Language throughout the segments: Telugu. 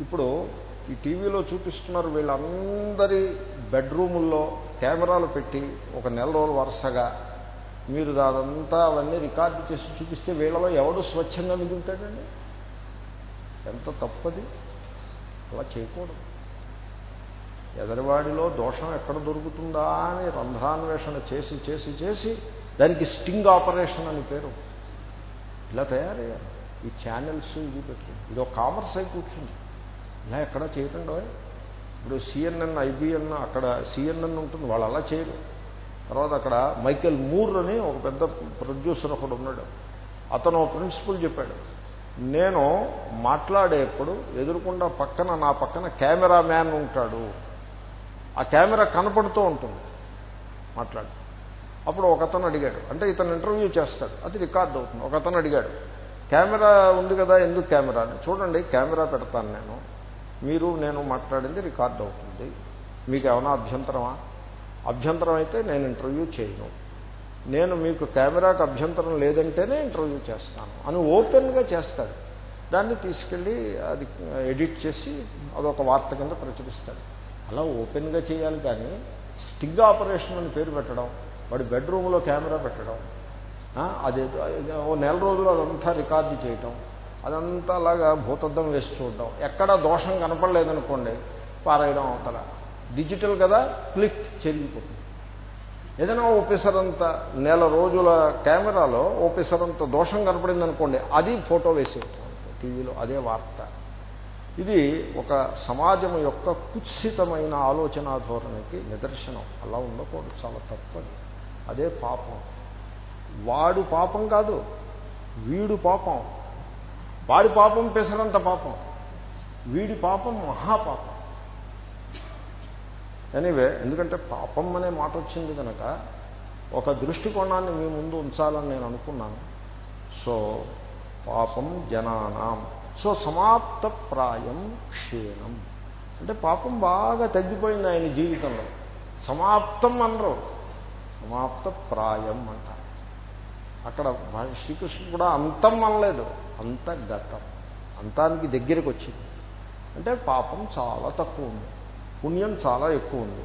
ఇప్పుడు ఈ టీవీలో చూపిస్తున్నారు వీళ్ళందరి బెడ్రూముల్లో కెమెరాలు పెట్టి ఒక నెల రోజులు వరుసగా. మీరు అదంతా అవన్నీ రికార్డు చేసి చూపిస్తే వీళ్ళలో ఎవడు స్వచ్ఛంగా మిగులుతాడండి? ఎంత తప్పది? అలా చేయకూడదు. ఎదరివాడిలో దోషం ఎక్కడ దొరుకుతుందా అని రంధ్రాన్వేషణ చేసి చేసి చేసి దానికి స్టింగ్ ఆపరేషన్ అని పేరు. ఇలా తయారయ్యారు. ఈ ఛానల్స్ ఇది పెట్టి ఇది ఒక కామర్స్ అయి కూర్చుంది. ఇలా ఎక్కడ చేయకుండా ఇప్పుడు సిఎన్ఎన్ ఐబిఎన్ అక్కడ సిఎన్ఎన్ ఉంటుంది. వాళ్ళు అలా చేయరు. తర్వాత అక్కడ మైకేల్ మూర్ అని ఒక పెద్ద ప్రొడ్యూసర్ ఒకడు ఉన్నాడు. అతను ప్రిన్సిపల్ చెప్పాడు. నేను మాట్లాడేప్పుడు ఎదురుకుండా పక్కన నా పక్కన కెమెరా మ్యాన్ ఉంటాడు. ఆ కెమెరా కనపడుతూ ఉంటుంది. మాట్లాడు. అప్పుడు ఒకతను అడిగాడు. అంటే ఇతను ఇంటర్వ్యూ చేస్తాడు. అది రికార్డ్ అవుతుంది. ఒకతను అడిగాడు. కెమెరా ఉంది కదా ఎందుకు కెమెరా అని. చూడండి కెమెరా పెడతాను నేను. మీరు నేను మాట్లాడింది రికార్డ్ అవుతుంది. మీకు ఏమైనా అభ్యంతరమా? అభ్యంతరం అయితే నేను ఇంటర్వ్యూ చేయను. నేను మీకు కెమెరాకి అభ్యంతరం లేదంటేనే ఇంటర్వ్యూ చేస్తాను అని ఓపెన్గా చేస్తాడు. దాన్ని తీసుకెళ్ళి అది ఎడిట్ చేసి అదొక వార్త కింద ప్రచురిస్తాడు. అలా ఓపెన్గా చేయాలి కానీ స్టిగ్ ఆపరేషన్ అని పేరు పెట్టడం వాడి బెడ్రూమ్లో కెమెరా పెట్టడం అది ఓ నెల రోజులు అదంతా రికార్డు చేయటం అదంతా అలాగా భూతద్దం వేసి చూడడం. ఎక్కడ దోషం కనపడలేదనుకోండి పారేయడం అవతల. డిజిటల్ కదా క్లిక్ చెరిగిపోతుంది. ఏదైనా ఓపెసరంత నెల రోజుల కెమెరాలో ఓపెసరంత దోషం కనపడింది అనుకోండి అది ఫోటో వేసి టీవీలో అదే వార్త. ఇది ఒక సమాజం యొక్క కుత్సితమైన ఆలోచన ధోరణికి నిదర్శనం. అలా ఉండకూడదు చాలా తప్పది. అదే పాపం. వాడు పాపం కాదు వీడు పాపం. వాడి పాపం పెసరంత పాపం. వీడి పాపం మహాపాపం. ఎనీవే ఎందుకంటే పాపం అనే మాట వచ్చింది కనుక ఒక దృష్టికోణాన్ని మీ ముందు ఉంచాలని నేను అనుకున్నాను. సో పాపం జనానాం. సో సమాప్త ప్రాయం క్షీణం. అంటే పాపం బాగా తగ్గిపోయింది ఆయన జీవితంలో. సమాప్తం అనరు. సమాప్త ప్రాయం అంటారు. అక్కడ శ్రీకృష్ణుడు కూడా అంతం అనలేదు. అంతర్గతం. అంతానికి దగ్గరికి వచ్చింది అంటే పాపం చాలా తక్కువ ఉంది పుణ్యం చాలా ఎక్కువ ఉంది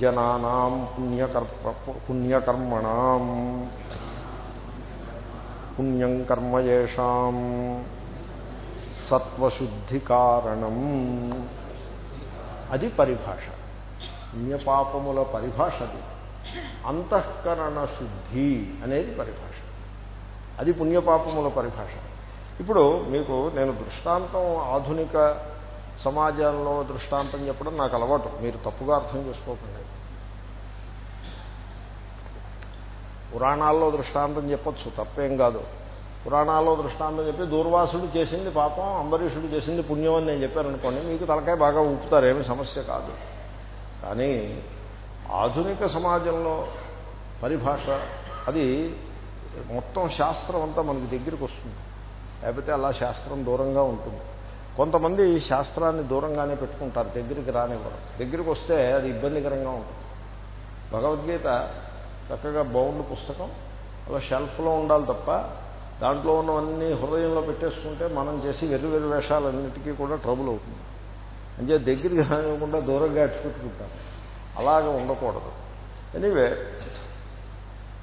జనానాం పుణ్యకర్మ పుణ్యకర్మణం. పుణ్యం కర్మయేషాం సత్వశుద్ధి కారణం అది పరిభాష. పుణ్యపాపముల పరిభాష అది. అంతఃకరణ శుద్ధి అనేది పరిభాష. అది పుణ్యపాపముల పరిభాష. ఇప్పుడు మీకు నేను దృష్టాంతం ఆధునిక సమాజంలో దృష్టాంతం చెప్పడం నాకు అలవాటు. మీరు తప్పుగా అర్థం చేసుకోకండి. పురాణాల్లో దృష్టాంతం చెప్పచ్చు తప్పేం కాదు. పురాణాల్లో దృష్టాంతం చెప్పి దూర్వాసుడు చేసింది పాపం అంబరీషుడు చేసింది పుణ్యం అని నేను చెప్పారనుకోండి మీకు తలకాయ బాగా ఊపుతారు ఏమి సమస్య కాదు. కానీ ఆధునిక సమాజంలో పరిభాష అది మొత్తం శాస్త్రం అంతా మనకి దగ్గరికి వస్తుంది. లేకపోతే అలా శాస్త్రం దూరంగా ఉంటుంది. కొంతమంది శాస్త్రాన్ని దూరంగానే పెట్టుకుంటారు దగ్గరికి రానివ్వరు. దగ్గరికి వస్తే అది ఇబ్బందికరంగా ఉంటుంది. భగవద్గీత చక్కగా బౌండ్ పుస్తకం అలా షెల్ఫ్లో ఉండాలి తప్ప దాంట్లో ఉన్నవన్నీ హృదయంలో పెట్టేసుకుంటే మనం చేసి వెర్రి వెర్రి వేషాలన్నిటికీ కూడా ట్రబుల్ అవుతుంది. అంటే దగ్గరికి రానివ్వకుండా దూరంగా అట్టుకుంటుంటారు అలాగే ఉండకూడదు. ఎనీవే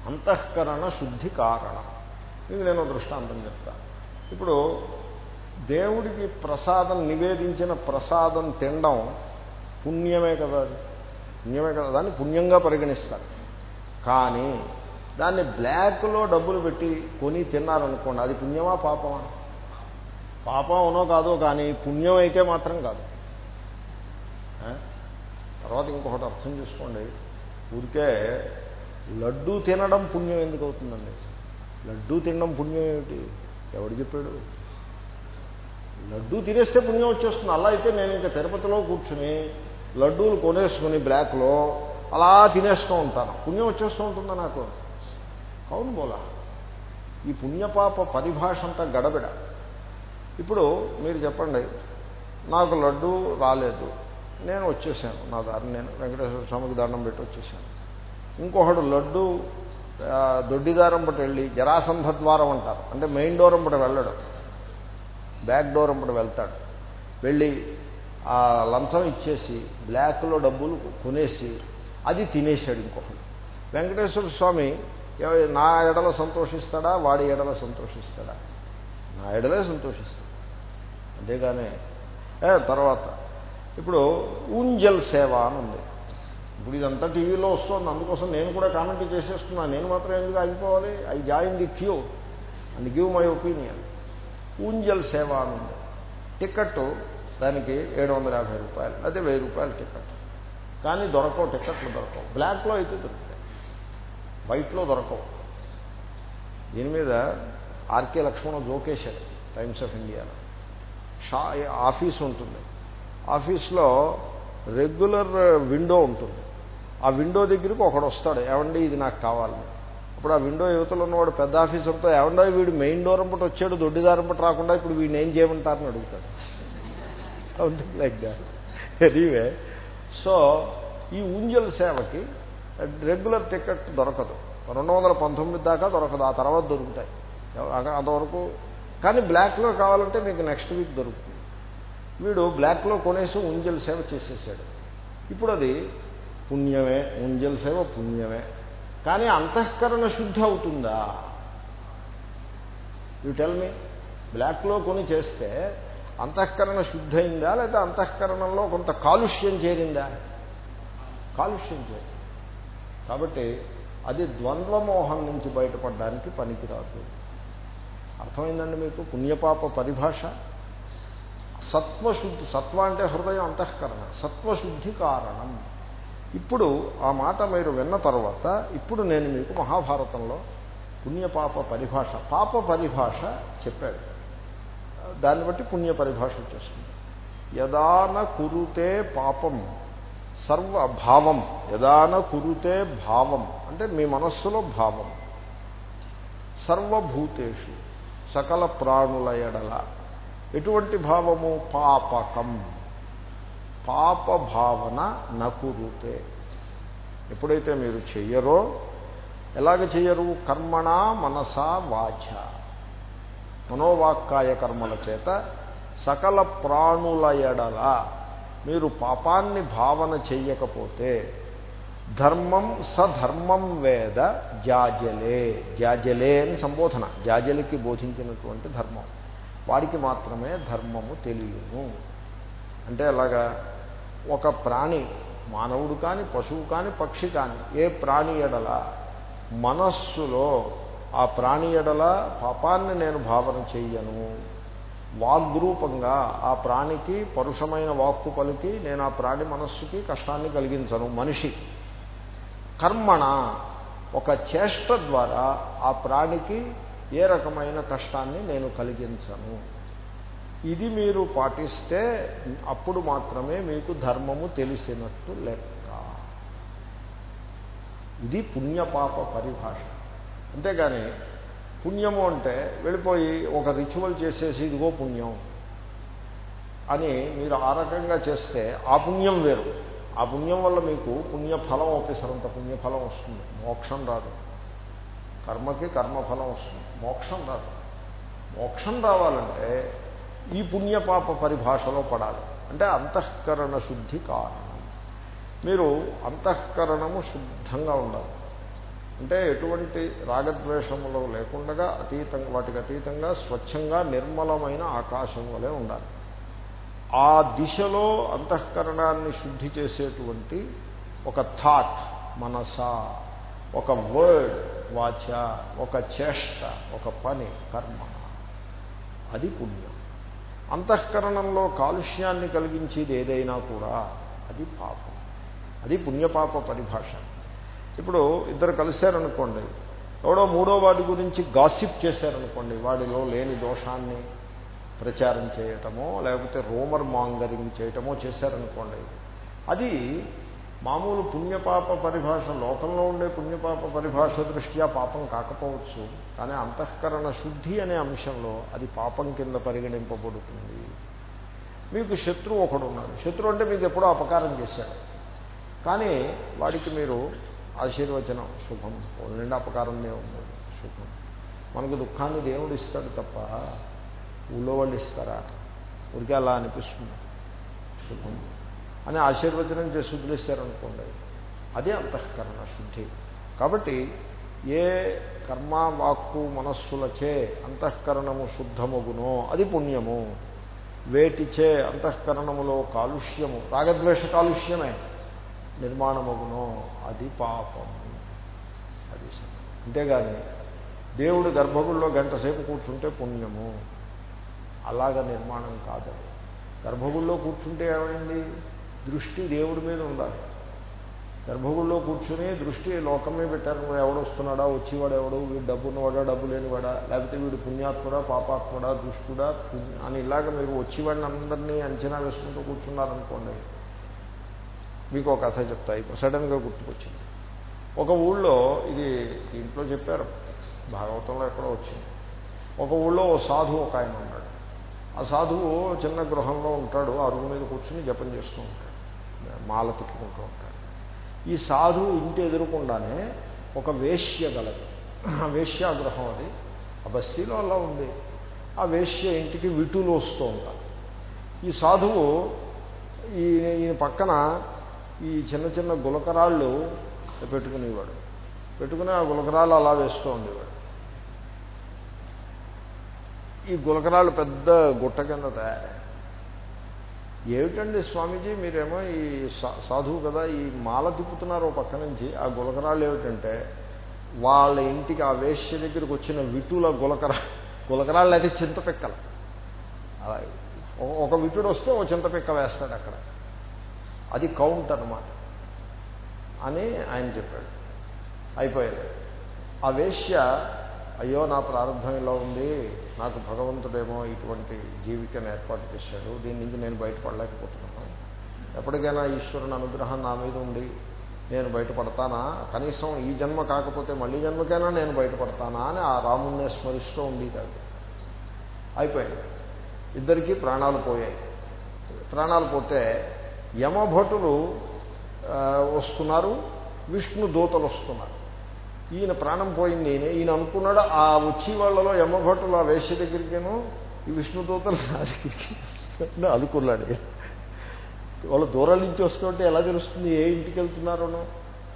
అంతఃకరణ శుద్ధి కారణం. ఇది నేను దృష్టాంతం చెప్తాను ఇప్పుడు దేవుడికి ప్రసాదం నివేదించిన ప్రసాదం తినడం పుణ్యమే కదా అది. పుణ్యమే కదా. దాన్ని పుణ్యంగా పరిగణిస్తారు. కానీ దాన్ని బ్లాక్లో డబ్బులు పెట్టి కొని తిన్నారనుకోండి అది పుణ్యమా పాపమా? పాపం అవునో కాదో కానీ పుణ్యం అయితే మాత్రం కాదు. తర్వాత ఇంకొకటి అర్థం చేసుకోండి. ఊరికే లడ్డూ తినడం పుణ్యం ఎందుకు అవుతుందండి? లడ్డూ తినడం పుణ్యం ఏమిటి? ఎవడు చెప్పాడు? లడ్డూ తినేస్తే పుణ్యం వచ్చేస్తుంది. అలా అయితే నేను ఇంకా తిరుపతిలో కూర్చుని లడ్డూలు కొనేసుకుని బ్లాక్లో అలా తినేస్తూ ఉంటాను. పుణ్యం వచ్చేస్తూ ఉంటుందా నాకు? అవును బోలా. ఈ పుణ్యపాప పరిభాష అంతా గడబిడ. ఇప్పుడు మీరు చెప్పండి నాకు లడ్డు రాలేదు. నేను వచ్చేసాను. నా దారి నేను వెంకటేశ్వర స్వామికి దండం పెట్టి వచ్చేసాను. ఇంకొకడు లడ్డు దొడ్డిదారం పట్టు వెళ్ళి జరాసంధ ద్వారం అంటారు. అంటే మెయిన్ డోర్ అంపట వెళ్ళడు. బ్యాక్ డోర్ అప్పుడు వెళ్తాడు. వెళ్ళి ఆ లంచం ఇచ్చేసి బ్లాక్లో డబ్బులు కొనేసి అది తినేశాడు ఇంకొకడు. వెంకటేశ్వర స్వామి నా ఎడల సంతోషిస్తాడా? వాడి ఎడల సంతోషిస్తాడా? నా ఎడలే సంతోషిస్తాడు. అంతేగానే తర్వాత ఇప్పుడు ఊంజల్ సేవ అని ఉంది. ఇప్పుడు ఇదంతా టీవీలో వస్తుంది. అందుకోసం నేను కూడా కామెంట్ చేసేస్తున్నాను నేను మాత్రం ఎందుకు ఆగిపోవాలి? I join the queue and give my opinion. ఊంజల్ సేవ అని ఉంది టికెట్ దానికి ఏడు వందల యాభై రూపాయలు. అదే వెయ్యి రూపాయలు టికెట్ కానీ దొరకవు టికెట్లు దొరకవు. బ్లాక్లో అయితే దొరుకుతాయి. వైట్లో దొరకవు. దీని మీద ఆర్కే లక్ష్మణ జోకేశారు టైమ్స్ ఆఫ్ ఇండియాలో. షా ఆఫీస్ ఉంటుంది. ఆఫీస్లో రెగ్యులర్ విండో ఉంటుంది. ఆ విండో దగ్గరికి ఒకడు వస్తాడు. ఏమండి ఇది నాకు కావాలి? అప్పుడు ఆ విండో యువతలో ఉన్నవాడు పెద్ద ఆఫీసర్తో ఏమండో వీడు మెయిన్ డోర్ అంపట వచ్చాడు దొడ్డిదారం పట్టి రాకుండా ఇప్పుడు వీడిని ఏం చేయమంటారని అడుగుతాడు. Something like that anyway so ఈ ఊంజల్ సేవకి రెగ్యులర్ టికెట్ దొరకదు. రెండు వందల పంతొమ్మిది దాకా దొరకదు. ఆ తర్వాత దొరుకుతాయి. అంతవరకు కానీ బ్లాక్లో కావాలంటే మీకు నెక్స్ట్ వీక్ దొరుకుతుంది. వీడు బ్లాక్లో కొనేసి ఉంజల్ సేవ చేసేసాడు. ఇప్పుడు అది పుణ్యమే ఉంజల్ సేవ పుణ్యమే. కానీ అంతఃకరణ శుద్ధి అవుతుందా? యూ టెల్ మీ బ్లాక్లో కొని చేస్తే అంతఃకరణ శుద్ధయిందా లేదా అంతఃకరణంలో కొంత కాలుష్యం చేరిందా? కాలుష్యం చేరింది. కాబట్టి అది ద్వంద్వమోహం నుంచి బయటపడడానికి పనికిరాదు. అర్థమైందండి మీకు? పుణ్యపాప పరిభాష. సత్వశుద్ధి సత్వ అంటే హృదయం అంతఃకరణ. సత్వశుద్ధి కారణం. ఇప్పుడు ఆ మాట మీరు విన్న తర్వాత ఇప్పుడు నేను మీకు మహాభారతంలో పుణ్యపాప పరిభాష పాప పరిభాష చెప్పాడు. దాన్ని బట్టి పుణ్య పరిభాష వచ్చేస్తుంది. యదాన కురుతే పాపం సర్వ భావం యదాన కురుతే భావం అంటే మీ మనస్సులో భావం. సర్వభూతేషు సకల ప్రాణుల ఎడల ఎటువంటి భావము? పాపకం. పాప భావన నకురుతే. ఎప్పుడైతే మీరు చెయ్యరో ఎలాగ చెయ్యరు? కర్మణ మనసా వాచ. మనోవాక్కాయ కర్మల చేత సకల ప్రాణుల ఎడల మీరు పాపాన్ని భావన చెయ్యకపోతే ధర్మం సధర్మం వేద జాజలే. జాజలే అని సంబోధన. జాజలికి బోధించినటువంటి ధర్మం. వాడికి మాత్రమే ధర్మము తెలియను అంటే అలాగా ఒక ప్రాణి మానవుడు కానీ పశువు కానీ పక్షి కానీ ఏ ప్రాణి ఎడల మనస్సులో ఆ ప్రాణి ఎడల పాపాన్ని నేను భావన చెయ్యను. వాగ్రూపంగా ఆ ప్రాణికి పరుషమైన వాక్కు పలికి నేను ఆ ప్రాణి మనస్సుకి కష్టాన్ని కలిగించను. మనిషి కర్మణ ఒక చేష్ట ద్వారా ఆ ప్రాణికి ఏ రకమైన కష్టాన్ని నేను కలిగించను. ఇది మీరు పాటిస్తే అప్పుడు మాత్రమే మీకు ధర్మము తెలిసినట్టు లెక్క. ఇది పుణ్యపాప పరిభాష. అంతేగాని పుణ్యము అంటే వెళ్ళిపోయి ఒక రిచువల్ చేసేసి ఇదిగో పుణ్యం అని మీరు ఆ రకంగా చేస్తే ఆ పుణ్యం వేరు. ఆ పుణ్యం వల్ల మీకు పుణ్యఫలం ఒకేసారంత పుణ్యఫలం వస్తుంది. మోక్షం రాదు. కర్మకి కర్మఫలం వస్తుంది. మోక్షం రాదు. మోక్షం రావాలంటే ఈ పుణ్యపాప పరిభాషలో పడాలి. అంటే అంతఃకరణ శుద్ధి కారణం. మీరు అంతఃకరణము శుద్ధంగా ఉండాలి. అంటే ఎటువంటి రాగద్వేషములు లేకుండా అతీతంగా వాటికి అతీతంగా స్వచ్ఛంగా నిర్మలమైన ఆకాశం వలె ఉండాలి. ఆ దిశలో అంతఃకరణాన్ని శుద్ధి చేసేటువంటి ఒక థాట్ మనస ఒక వర్డ్ వాచ ఒక చేష్ట ఒక పని కర్మ. అది పుణ్యం. అంతఃకరణంలో కాలుష్యాన్ని కలిగించేది ఏదైనా కూడా అది పాపం. అది పుణ్యపాప పరిభాష. ఇప్పుడు ఇద్దరు కలిశారనుకోండి ఎవడో మూడో వాడి గురించి గాసిప్ చేశారనుకోండి వాడిలో లేని దోషాన్ని ప్రచారం చేయటమో లేకపోతే రోమర్ మాంగరింగ్ చేయటమో చేశారనుకోండి అది మామూలు పుణ్యపాప పరిభాష లోకంలో ఉండే పుణ్యపాప పరిభాష దృష్ట్యా పాపం కాకపోవచ్చు కానీ అంతఃకరణ శుద్ధి అనే అంశంలో అది పాపం కింద పరిగణింపబడుతుంది. మీకు శత్రువు ఒకడు ఉన్నాడు శత్రువు అంటే మీకు ఎప్పుడో అపకారం చేశాడు. కానీ వాడికి మీరు ఆశీర్వచనం శుభం. నిండా అపకారమే ఉంది శుభం. మనకు దుఃఖాన్ని దేవుడు ఇస్తాడు తప్ప ఊళ్ళో వాళ్ళు ఇస్తారా? ఊరికే అలా అనిపిస్తుంది. శుభం. అని ఆశీర్వచనం చేసి వదిలేశారనుకోండి. అదే అంతఃకరణ శుద్ధి. కాబట్టి ఏ కర్మ వాక్కు మనస్సులచే అంతఃకరణము శుద్ధమగునో అది పుణ్యము. వేటిచే అంతఃకరణములో కాలుష్యము రాగద్వేష కాలుష్యమే నిర్మాణమగునో అది పాపము అది అంతేగాని దేవుడు గర్భగుడిలో గంట సేపు కూర్చుంటే పుణ్యము. అలాగ నిర్మాణం కాదు గర్భగుడిలో కూర్చుంటే ఏమైంది? దృష్టి దేవుడి మీద ఉండాలి. గర్భగుడిలో కూర్చుని దృష్టి లోకమే పెట్టారు ఎవడు వస్తున్నాడా వచ్చేవాడు ఎవడు వీడు డబ్బున్నవాడా డబ్బు లేనివాడా లేకపోతే వీడు పుణ్యాత్ముడా పాపాత్ముడా దుష్టుడా అని ఇలాగ మీరు వచ్చేవాడిని అందరినీ అంచనా వేసుకుంటూ కూర్చున్నారనుకోండి మీకు ఒక కథ చెప్తాయి సడన్గా గుర్తుకొచ్చింది. ఒక ఊళ్ళో ఇది దీంట్లో చెప్పారు భాగవతంలో ఎక్కడో వచ్చింది. ఒక ఊళ్ళో ఓ సాధువు ఒక ఆయన ఉన్నాడు. ఆ సాధువు చిన్న గృహంలో ఉంటాడు అరుగు మీద కూర్చుని జపం చేస్తూ ఉంటాడు. మాల తిప్పుకుంటూ ఉంటాడు ఈ సాధువు ఇంటి ఎదురుకుండానే ఒక వేష్య గలదు. ఆ అది. ఆ బస్తీలో అలా ఉంది. ఆ వేష్య ఇంటికి విటులు వస్తూ ఉంటారు. ఈ సాధువు ఈ ఈయన పక్కన ఈ చిన్న చిన్న గులకరాళ్ళు పెట్టుకునేవాడు. పెట్టుకుని ఆ గులకరాళ్ళు అలా వేస్తూ ఉండేవాడు. ఈ గులకరాళ్ళు పెద్ద గుట్ట కింద ఏమిటండి స్వామీజీ మీరేమో ఈ సాధువు కదా ఈ మాల తిప్పుతున్నారు పక్క నుంచి ఆ గులకరాలు ఏమిటంటే వాళ్ళ ఇంటికి ఆ వేష్య దగ్గరికి వచ్చిన విటుల గులకర గులకరాళ్ళు అయితే చింతపిక్కలు. అలా ఒక విటుడు వస్తే ఒక చింతపిక్క వేస్తాడు అక్కడ. అది కౌంట్ అనమాట అని ఆయన చెప్పాడు. అయిపోయింది. ఆ వేశ్య అయ్యో నా ప్రారంభం ఇలా ఉంది. నాకు భగవంతుడేమో ఇటువంటి జీవికను ఏర్పాటు చేశాడు. దీని నుంచి నేను బయటపడలేకపోతున్నాను. ఎప్పటికైనా ఈశ్వరుని అనుగ్రహం నా మీద ఉండి నేను బయటపడతానా? కనీసం ఈ జన్మ కాకపోతే మళ్ళీ జన్మకైనా నేను బయటపడతానా అని ఆ రాముణ్ణి స్మరిస్తూ ఉండేదాడు అయిపోయింది. ఇద్దరికీ ప్రాణాలు పోయాయి. ప్రాణాలు పోతే యమభటులు వస్తున్నారు విష్ణు దూతలు వస్తున్నారు. ఈయన ప్రాణం పోయింది. ఈయన ఈయన అనుకున్నాడు ఆ వచ్చి వాళ్ళలో యమభటులు ఆ వేష్య దగ్గరికేను ఈ విష్ణుదూతలు నా దగ్గరికి అనుకున్నాడు వాళ్ళు దూరం నుంచి వస్తుంటే ఎలా తెలుస్తుంది ఏ ఇంటికి వెళ్తున్నారోనో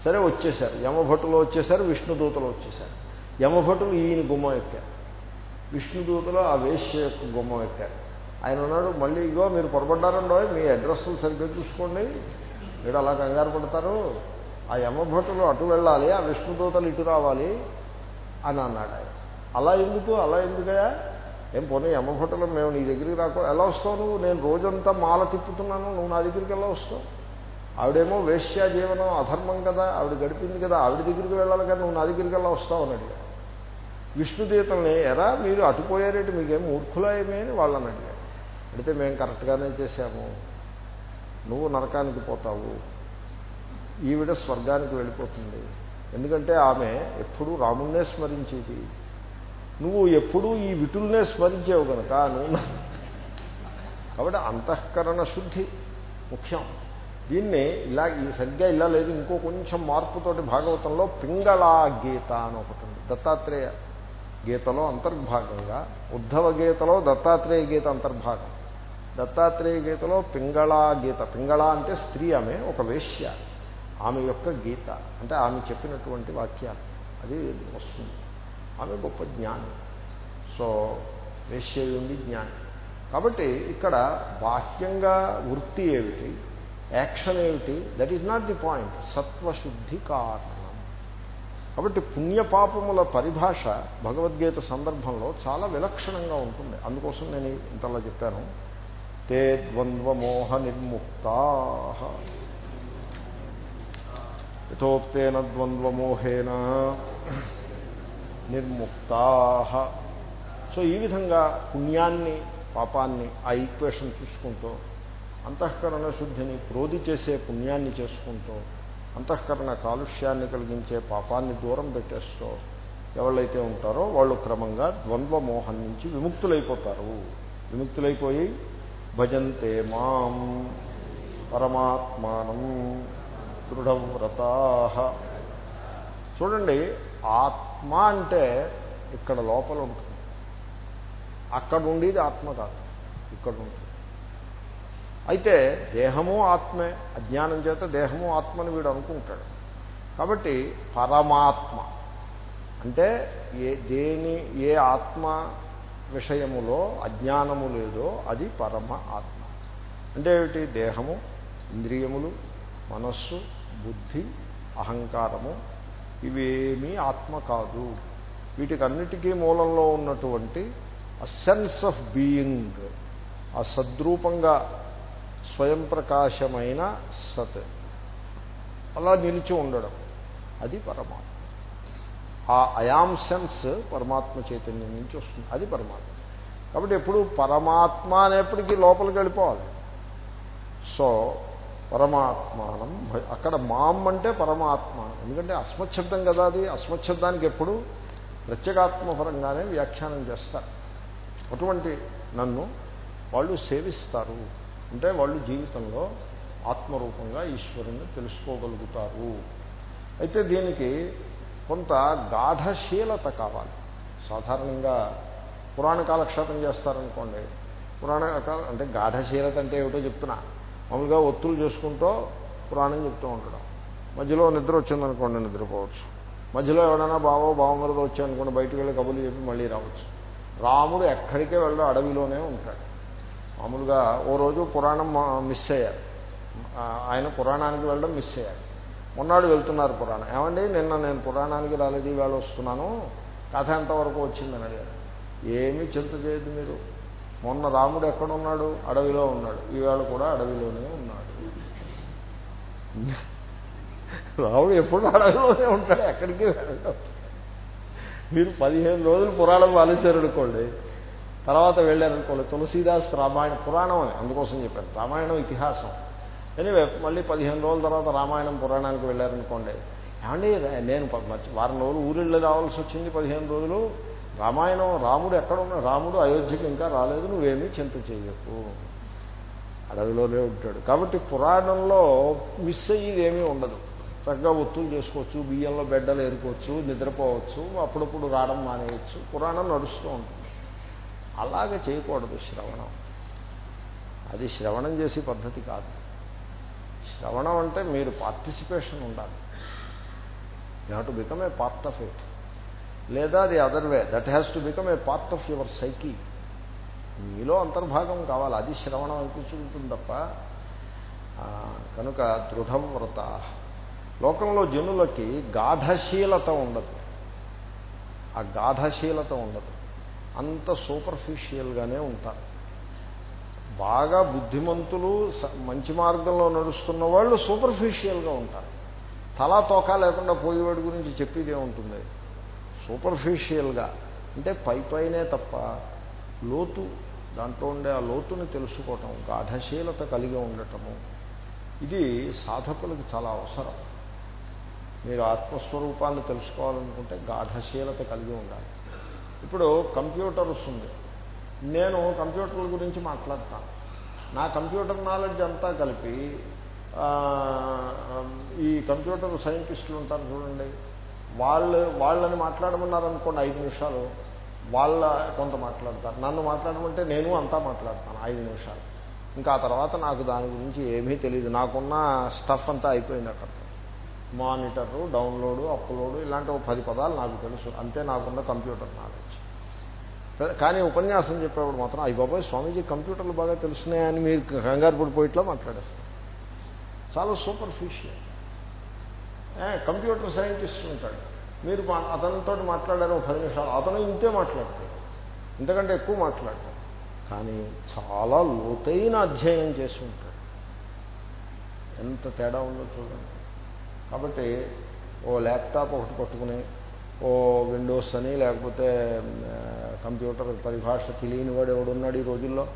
సరే వచ్చేశారు. యమభటులు వచ్చేసారు విష్ణుదూతలు వచ్చేసారు యమభటులు ఈయన గుమ్మం ఎక్కారు. విష్ణుదూతలు ఆ వేష్య యొక్క గుమ్మం ఎక్కారు. ఆయన ఉన్నాడు మళ్ళీ ఇగో మీరు పొరపడ్డారండో మీ అడ్రస్లు సరిగ్గా చూసుకోండి. మీరు అలా కంగారు పడతారు. ఆ యమభటులు అటు వెళ్ళాలి ఆ విష్ణుదూతలు ఇటు రావాలి అని అన్నాడు ఆయన. అలా ఎందుకు? అలా ఎందుకయా ఏం పోనీ యమభటులు మేము నీ దగ్గరికి రాకో ఎలా వస్తావు నువ్వు? నేను రోజంతా మాల తిప్పుతున్నాను నువ్వు నా దగ్గరికి ఎలా వస్తావు? ఆవిడేమో వేశ్యా జీవనం అధర్మం కదా ఆవిడ గడిపింది కదా ఆవిడ దగ్గరికి వెళ్ళాలి కదా నువ్వు నా దగ్గరికి ఎలా వస్తావు అని అడిగాడు. విష్ణుదీతల్ని ఎరా మీరు అటుపోయారేంటి మీకేం మూర్ఖులా ఏమీ అని వాళ్ళని అడిగాడు. అడిగితే మేము కరెక్ట్గానే చేశాము. నువ్వు నరకానికి పోతావు. ఈవిడ స్వర్గానికి వెళ్ళిపోతుంది. ఎందుకంటే ఆమె ఎప్పుడూ రాముణ్ణే స్మరించేది. నువ్వు ఎప్పుడూ ఈ విటుల్నే స్మరించేవు కనుక నువ్వు కాబట్టి అంతఃకరణ శుద్ధి ముఖ్యం. దీన్ని ఇలా ఈ సరిగ్గా ఇలా లేదు ఇంకో కొంచెం మార్పుతోటి భాగవతంలో పింగళా గీత అని ఒకటి ఉంది దత్తాత్రేయ గీతలో అంతర్భాగంగా ఉద్ధవ గీతలో దత్తాత్రేయ గీత అంతర్భాగం. దత్తాత్రేయ గీతలో పింగళా గీత పింగళ అంటే స్త్రీ ఆమె ఒక వేశ్య. ఆమె యొక్క గీత అంటే ఆమె చెప్పినటువంటి వాక్యాలు అది వస్తుంది. ఆమె గొప్ప జ్ఞాని. సో వేశ్యయుండి జ్ఞాని. కాబట్టి ఇక్కడ బాహ్యంగా వృత్తి ఏమిటి యాక్షన్ ఏమిటి that is not the point సత్వశుద్ధి కారణం. కాబట్టి పుణ్యపాపముల పరిభాష భగవద్గీత సందర్భంలో చాలా విలక్షణంగా ఉంటుంది. అందుకోసం నేను ఇంతలా చెప్పాను. తే ద్వంద్వమోహ నిర్ముక్తా. యథోక్తేన ద్వంద్వమోహేన నిర్ముక్తా. సో ఈ విధంగా పుణ్యాన్ని పాపాన్ని ఆ ఈక్వేషన్ చూసుకుంటూ అంతఃకరణ శుద్ధిని క్రోధి చేసే పుణ్యాన్ని చేసుకుంటూ అంతఃకరణ కాలుష్యాన్ని కలిగించే పాపాన్ని దూరం పెట్టేస్తూ ఎవళ్ళైతే ఉంటారో వాళ్ళు క్రమంగా ద్వంద్వ మోహం నుంచి విముక్తులైపోతారు. విముక్తులైపోయి భజంతే మాం పరమాత్మానం. దృఢవ్రతా చూడండి ఆత్మ అంటే ఇక్కడ లోపల ఉంటుంది. అక్కడ ఉండేది ఆత్మ కాదు ఇక్కడ ఉంటుంది. అయితే దేహము ఆత్మే అజ్ఞానం చేత దేహము ఆత్మని వీడు అనుకుంటాడు. కాబట్టి పరమాత్మ అంటే ఏ దేని ఏ ఆత్మ విషయములో అజ్ఞానము లేదో అది పరమ ఆత్మ. అంటే ఏమిటి? దేహము ఇంద్రియములు మనస్సు బుద్ధి అహంకారము ఇవేమీ ఆత్మ కాదు. వీటికన్నిటికీ మూలంలో ఉన్నటువంటి ఆ సెన్స్ ఆఫ్ బీయింగ్ ఆ సద్రూపంగా స్వయం ప్రకాశమైన సత్. అలా నిలిచి ఉండడం అది పరమాత్మ. ఆ అయాం సెన్స్ పరమాత్మ చైతన్యం నుంచి వస్తుంది అది పరమాత్మ. కాబట్టి ఎప్పుడు పరమాత్మ అనేప్పటికీ లోపలికి వెళ్ళిపోవాలి. సో పరమాత్మానం అక్కడ మాం అంటే పరమాత్మ ఎందుకంటే అస్మశబ్దం కదా అది. అస్మశబ్దానికి ఎప్పుడు? ప్రత్యేగాత్మపరంగానే వ్యాఖ్యానం చేస్తారు. అటువంటి నన్ను వాళ్ళు సేవిస్తారు. అంటే వాళ్ళు జీవితంలో ఆత్మరూపంగా ఈశ్వరుని తెలుసుకోగలుగుతారు. అయితే దీనికి కొంత గాఢశీలత కావాలి. సాధారణంగా పురాణ కాలక్షేపం చేస్తారనుకోండి. పురాణ అంటే గాఢశీలత అంటే ఏమిటో చెప్తున్నా. మామూలుగా ఒత్తులు చేసుకుంటూ పురాణం చెప్తూ ఉండడం మధ్యలో నిద్ర వచ్చిందనుకోండి నిద్రపోవచ్చు. మధ్యలో ఎవడైనా బావో బావమరదో వచ్చాయనుకోండి బయటకు వెళ్ళి కబుర్లు చెప్పి మళ్ళీ రావచ్చు. రాముడు ఎక్కడికే వెళ్ళడం అడవిలోనే ఉంటాడు. మామూలుగా ఓ రోజు పురాణం మిస్ అయ్యారు. ఆయన పురాణానికి వెళ్ళడం మిస్ అయ్యారు. మొన్నాడు వెళ్తున్నారు పురాణం. ఏమండి నిన్న నేను పురాణానికి రాలేదు వేళ వస్తున్నాను కథ ఎంతవరకు వచ్చిందని అడిగారు. ఏమీ చింత చేయదు మీరు. మొన్న రాముడు ఎక్కడున్నాడు? అడవిలో ఉన్నాడు. ఈవేళ కూడా అడవిలోనే ఉన్నాడు. రాముడు ఎప్పుడు అడవిలోనే ఉంటాడు? ఎక్కడికి వెళ్ళడం. మీరు పదిహేను రోజులు పురాణం అనుకోండి. తర్వాత వెళ్ళారనుకోండి. తులసీదాస్ రామాయణ పురాణం అని అందుకోసం చెప్పాను. రామాయణం ఇతిహాసం. ఎనివే మళ్ళీ పదిహేను రోజుల తర్వాత రామాయణం పురాణానికి వెళ్ళారనుకోండి. ఏమండి నేను వారం రోజులు ఊరిళ్ళు రావాల్సి వచ్చింది పదిహేను రోజులు? రామాయణం రాముడు ఎక్కడున్నా రాముడు అయోధ్యకి ఇంకా రాలేదు నువ్వేమీ చింత చేయకు అడవిలోనే ఉంటాడు. కాబట్టి పురాణంలో మిస్ అయ్యేది ఏమీ ఉండదు. చక్కగా ఒత్తులు చేసుకోవచ్చు బియ్యంలో బెడ్డలు ఏరుకోవచ్చు నిద్రపోవచ్చు అప్పుడప్పుడు రావడం మానేయచ్చు. పురాణం నడుస్తూ ఉంటుంది. అలాగే చేయకూడదు శ్రవణం. అది శ్రవణం చేసే పద్ధతి కాదు. శ్రవణం అంటే మీరు పార్టిసిపేషన్ ఉండాలి. You have to become a part of it. లేదా అది other way that has to become a part of your psyche మీలో అంతర్భాగం కావాలి. అది శ్రవణం అనిపించుకుంటుంది తప్ప కనుక దృఢవ్రత. లోకంలో జనులకి గాఢశీలత ఉండదు. ఆ గాఢశీలత ఉండదు. అంత సూపర్ఫిషియల్గానే ఉంటారు. బాగా బుద్ధిమంతులు మంచి మార్గంలో నడుస్తున్న వాళ్ళు సూపర్ఫిషియల్గా ఉంటారు. తలా తోక లేకుండా పోయేవాడి గురించి చెప్పేదే ఉంటుంది. సూపర్ఫిషియల్గా. అంటే పై పైనే తప్ప లోతు దాంట్లో ఉండే ఆ లోతుని తెలుసుకోవటం గాఢశీలత కలిగి ఉండటము ఇది సాధకులకు చాలా అవసరం. మీరు ఆత్మస్వరూపాన్ని తెలుసుకోవాలనుకుంటే గాఢశీలత కలిగి ఉండాలి. ఇప్పుడు కంప్యూటర్ ఉంది. నేను కంప్యూటర్ల గురించి మాట్లాడతాను. నా కంప్యూటర్ నాలెడ్జ్ అంతా కలిపి ఈ కంప్యూటర్ సైంటిస్టులు ఉంటారు చూడండి. వాళ్ళు వాళ్ళని మాట్లాడమన్నారనుకోండి ఐదు నిమిషాలు వాళ్ళ కొంత మాట్లాడతారు. నన్ను మాట్లాడమంటే నేను అంతా మాట్లాడతాను ఐదు నిమిషాలు. ఇంకా ఆ తర్వాత నాకు దాని గురించి ఏమీ తెలియదు నాకున్న స్టఫ్ అంతా అయిపోయింది అక్కడ. మానిటరు డౌన్లోడు అప్లోడు ఇలాంటి పది పదాలు నాకు తెలుసు. అంతే నాకున్న కంప్యూటర్ నాలెడ్జ్. కానీ ఉపన్యాసం చెప్పేవాడు మాత్రం అయ్యి బాబాయ్ స్వామీజీ కంప్యూటర్లు బాగా తెలుస్తున్నాయని మీరు కంగారు పడిపోయిట్లో మాట్లాడేస్తారు. చాలా సూపర్ఫిషియల్ కంప్యూటర్ సైంటిస్ట్ ఉంటాడు. మీరు అతనితో మాట్లాడారు పది నిమిషాలు అతను ఇంతే మాట్లాడతాడు. ఇంతకంటే ఎక్కువ మాట్లాడతాడు. కానీ చాలా లోతైన అధ్యయనం చేసి ఉంటాడు. ఎంత తేడా ఉందో చూడండి. కాబట్టి ఓ ల్యాప్టాప్ ఒకటి పట్టుకుని ఓ విండోస్ అని లేకపోతే కంప్యూటర్ పరిభాష తెలియని వాడు ఎవడున్నాడు ఈ రోజుల్లో?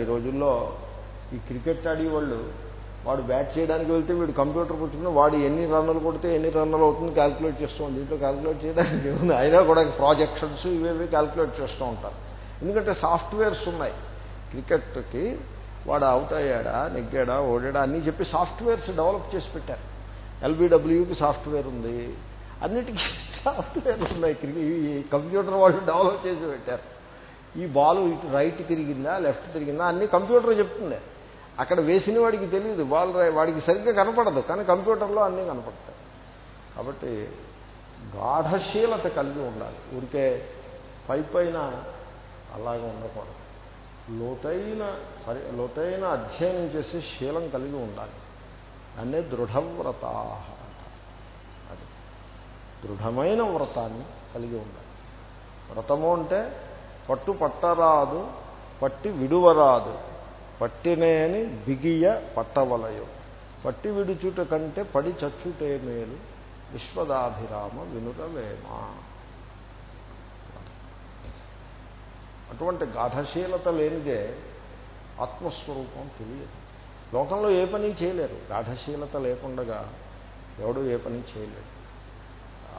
ఈ రోజుల్లో ఈ క్రికెట్ ఆడేవాళ్ళు వాడు బ్యాట్ చేయడానికి వెళ్తే వీడు కంప్యూటర్ పుచ్చుకుని వాడు ఎన్ని రన్నులు కొడితే ఎన్ని రన్నులు అవుతుంది క్యాల్కులేట్ చేస్తూ ఉంది దీంట్లో క్యాల్కులేట్ చేయడానికి ఉంది అయినా కూడా ప్రాజెక్షన్స్ ఇవేవి క్యాల్కులేట్ చేస్తూ ఉంటారు. ఎందుకంటే సాఫ్ట్వేర్స్ ఉన్నాయి. క్రికెట్కి వాడు అవుట్ అయ్యాడా నెగ్గాడా ఓడాడా అన్నీ చెప్పి సాఫ్ట్వేర్స్ డెవలప్ చేసి పెట్టారు. ఎల్బీడబ్ల్యూకి సాఫ్ట్వేర్ ఉంది. అన్నిటికీ సాఫ్ట్వేర్ ఉన్నాయి. ఈ కంప్యూటర్ వాళ్ళు డెవలప్ చేసి పెట్టారు. ఈ బాల్ ఇటు రైట్ తిరిగిందా లెఫ్ట్ తిరిగిందా అన్ని కంప్యూటర్ చెప్తుంది అక్కడ వేసిన వాడికి తెలియదు వాళ్ళు వాడికి సరిగ్గా కనపడదు. కానీ కంప్యూటర్లో అన్నీ కనపడతాయి. కాబట్టి గాఢశీలత కలిగి ఉండాలి. ఊరికే పై పైన అలాగే ఉండకూడదు. లోతైన లోతైన అధ్యయనం చేసి శీలం కలిగి ఉండాలి. అనే దృఢవ్రత అది దృఢమైన వ్రతాన్ని కలిగి ఉండాలి. వ్రతము అంటే పట్టు పట్టరాదు పట్టి విడువరాదు. పట్టినేని బిగియ పట్టవలయు. పట్టి విడుచుట కంటే పడి చచ్చుటే మేలు. విశ్వదాభిరామ వినురవేమ. అటువంటి గాఢశీలత లేనిదే ఆత్మస్వరూపం తెలియదు. లోకంలో ఏ పని చేయలేరు. గాఢశీలత లేకుండా ఎవడు ఏ పని చేయలేడు.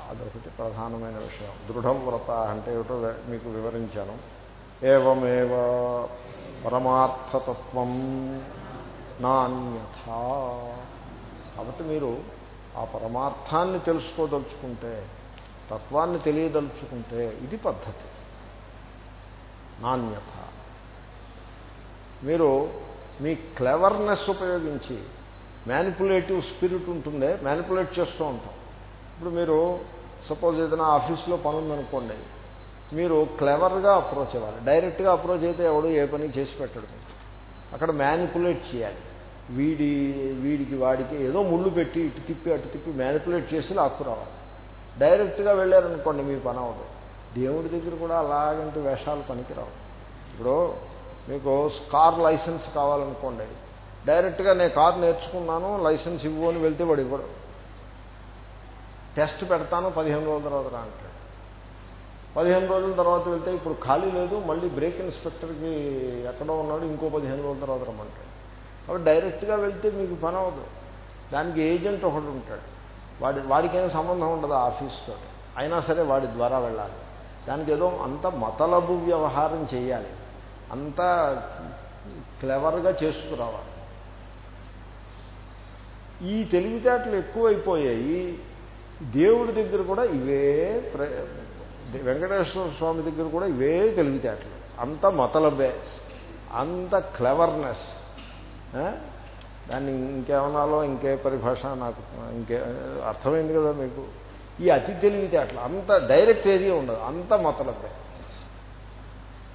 అదొకటి ప్రధానమైన విషయం. దృఢవ్రత అంటే ఏమిటో మీకు వివరించాను. ఏవమేవా పరమార్థతత్వం నాణ్యత కాబట్టి మీరు ఆ పరమార్థాన్ని తెలుసుకోదలుచుకుంటే తత్వాన్ని తెలియదలుచుకుంటే ఇది పద్ధతి. నాణ్యత మీరు మీ క్లెవర్నెస్ ఉపయోగించి మ్యానిపులేటివ్ స్పిరిట్ ఉంటుందే మ్యానిపులేట్ చేస్తూ ఉంటాం. ఇప్పుడు మీరు సపోజ్ ఏదైనా ఆఫీస్లో పని ఉందనుకోండి మీరు క్లెవర్గా అప్రోచ్ అవ్వాలి. డైరెక్ట్గా అప్రోచ్ అయితే ఎవడు ఏ పని చేసి పెట్టడు. అక్కడ మ్యానిపులేట్ చేయాలి. వీడి వీడికి వాడికి ఏదో ముళ్ళు పెట్టి ఇటు తిప్పి అటు తిప్పి మ్యానిపులేట్ చేసి లాక్కురావాలి డైరెక్ట్గా వెళ్ళారనుకోండి మీ పని అవ్వదు. దేవుడి దగ్గర కూడా అలాగంటి వేషాలు పనికిరావు. ఇప్పుడు మీకు కార్ లైసెన్స్ కావాలనుకోండి. డైరెక్ట్గా నేను కార్ నేర్చుకున్నాను లైసెన్స్ ఇవ్వు అని వెళ్తే వాడు ఇవ్వడు. టెస్ట్ పెడతాను పదిహేను రోజుల తర్వాత రా అంటాడు. పదిహేను రోజుల తర్వాత వెళ్తే ఇప్పుడు ఖాళీ లేదు మళ్ళీ బ్రేక్ ఇన్స్పెక్టర్కి ఎక్కడో ఉన్నాడు ఇంకో పదిహేను రోజుల తర్వాత రమ్మంటాడు. కాబట్టి డైరెక్ట్గా వెళ్తే మీకు పని అవ్వదు. దానికి ఏజెంట్ ఒకటి ఉంటాడు. వాడి వాడికేం సంబంధం ఉండదు ఆఫీస్తో? అయినా సరే వాడి ద్వారా వెళ్ళాలి. దానికి ఏదో అంత మతలబు వ్యవహారం చేయాలి. అంత క్లెవర్గా చేసుకురావాలి. ఈ తెలివితేటలు ఎక్కువైపోయాయి. దేవుడి దగ్గర కూడా ఇవే వెంకటేశ్వర స్వామి దగ్గర కూడా ఇవే తెలివితేటలు. అంత మతలబే అంత క్లెవర్నెస్ దాన్ని ఇంకేమన్నాలో ఇంకే పరిభాష నాకు ఇంకే అర్థమైంది కదా మీకు? ఈ అతి తెలివితేటలు అంత డైరెక్ట్ ఏరియా ఉండదు అంత మతలబే.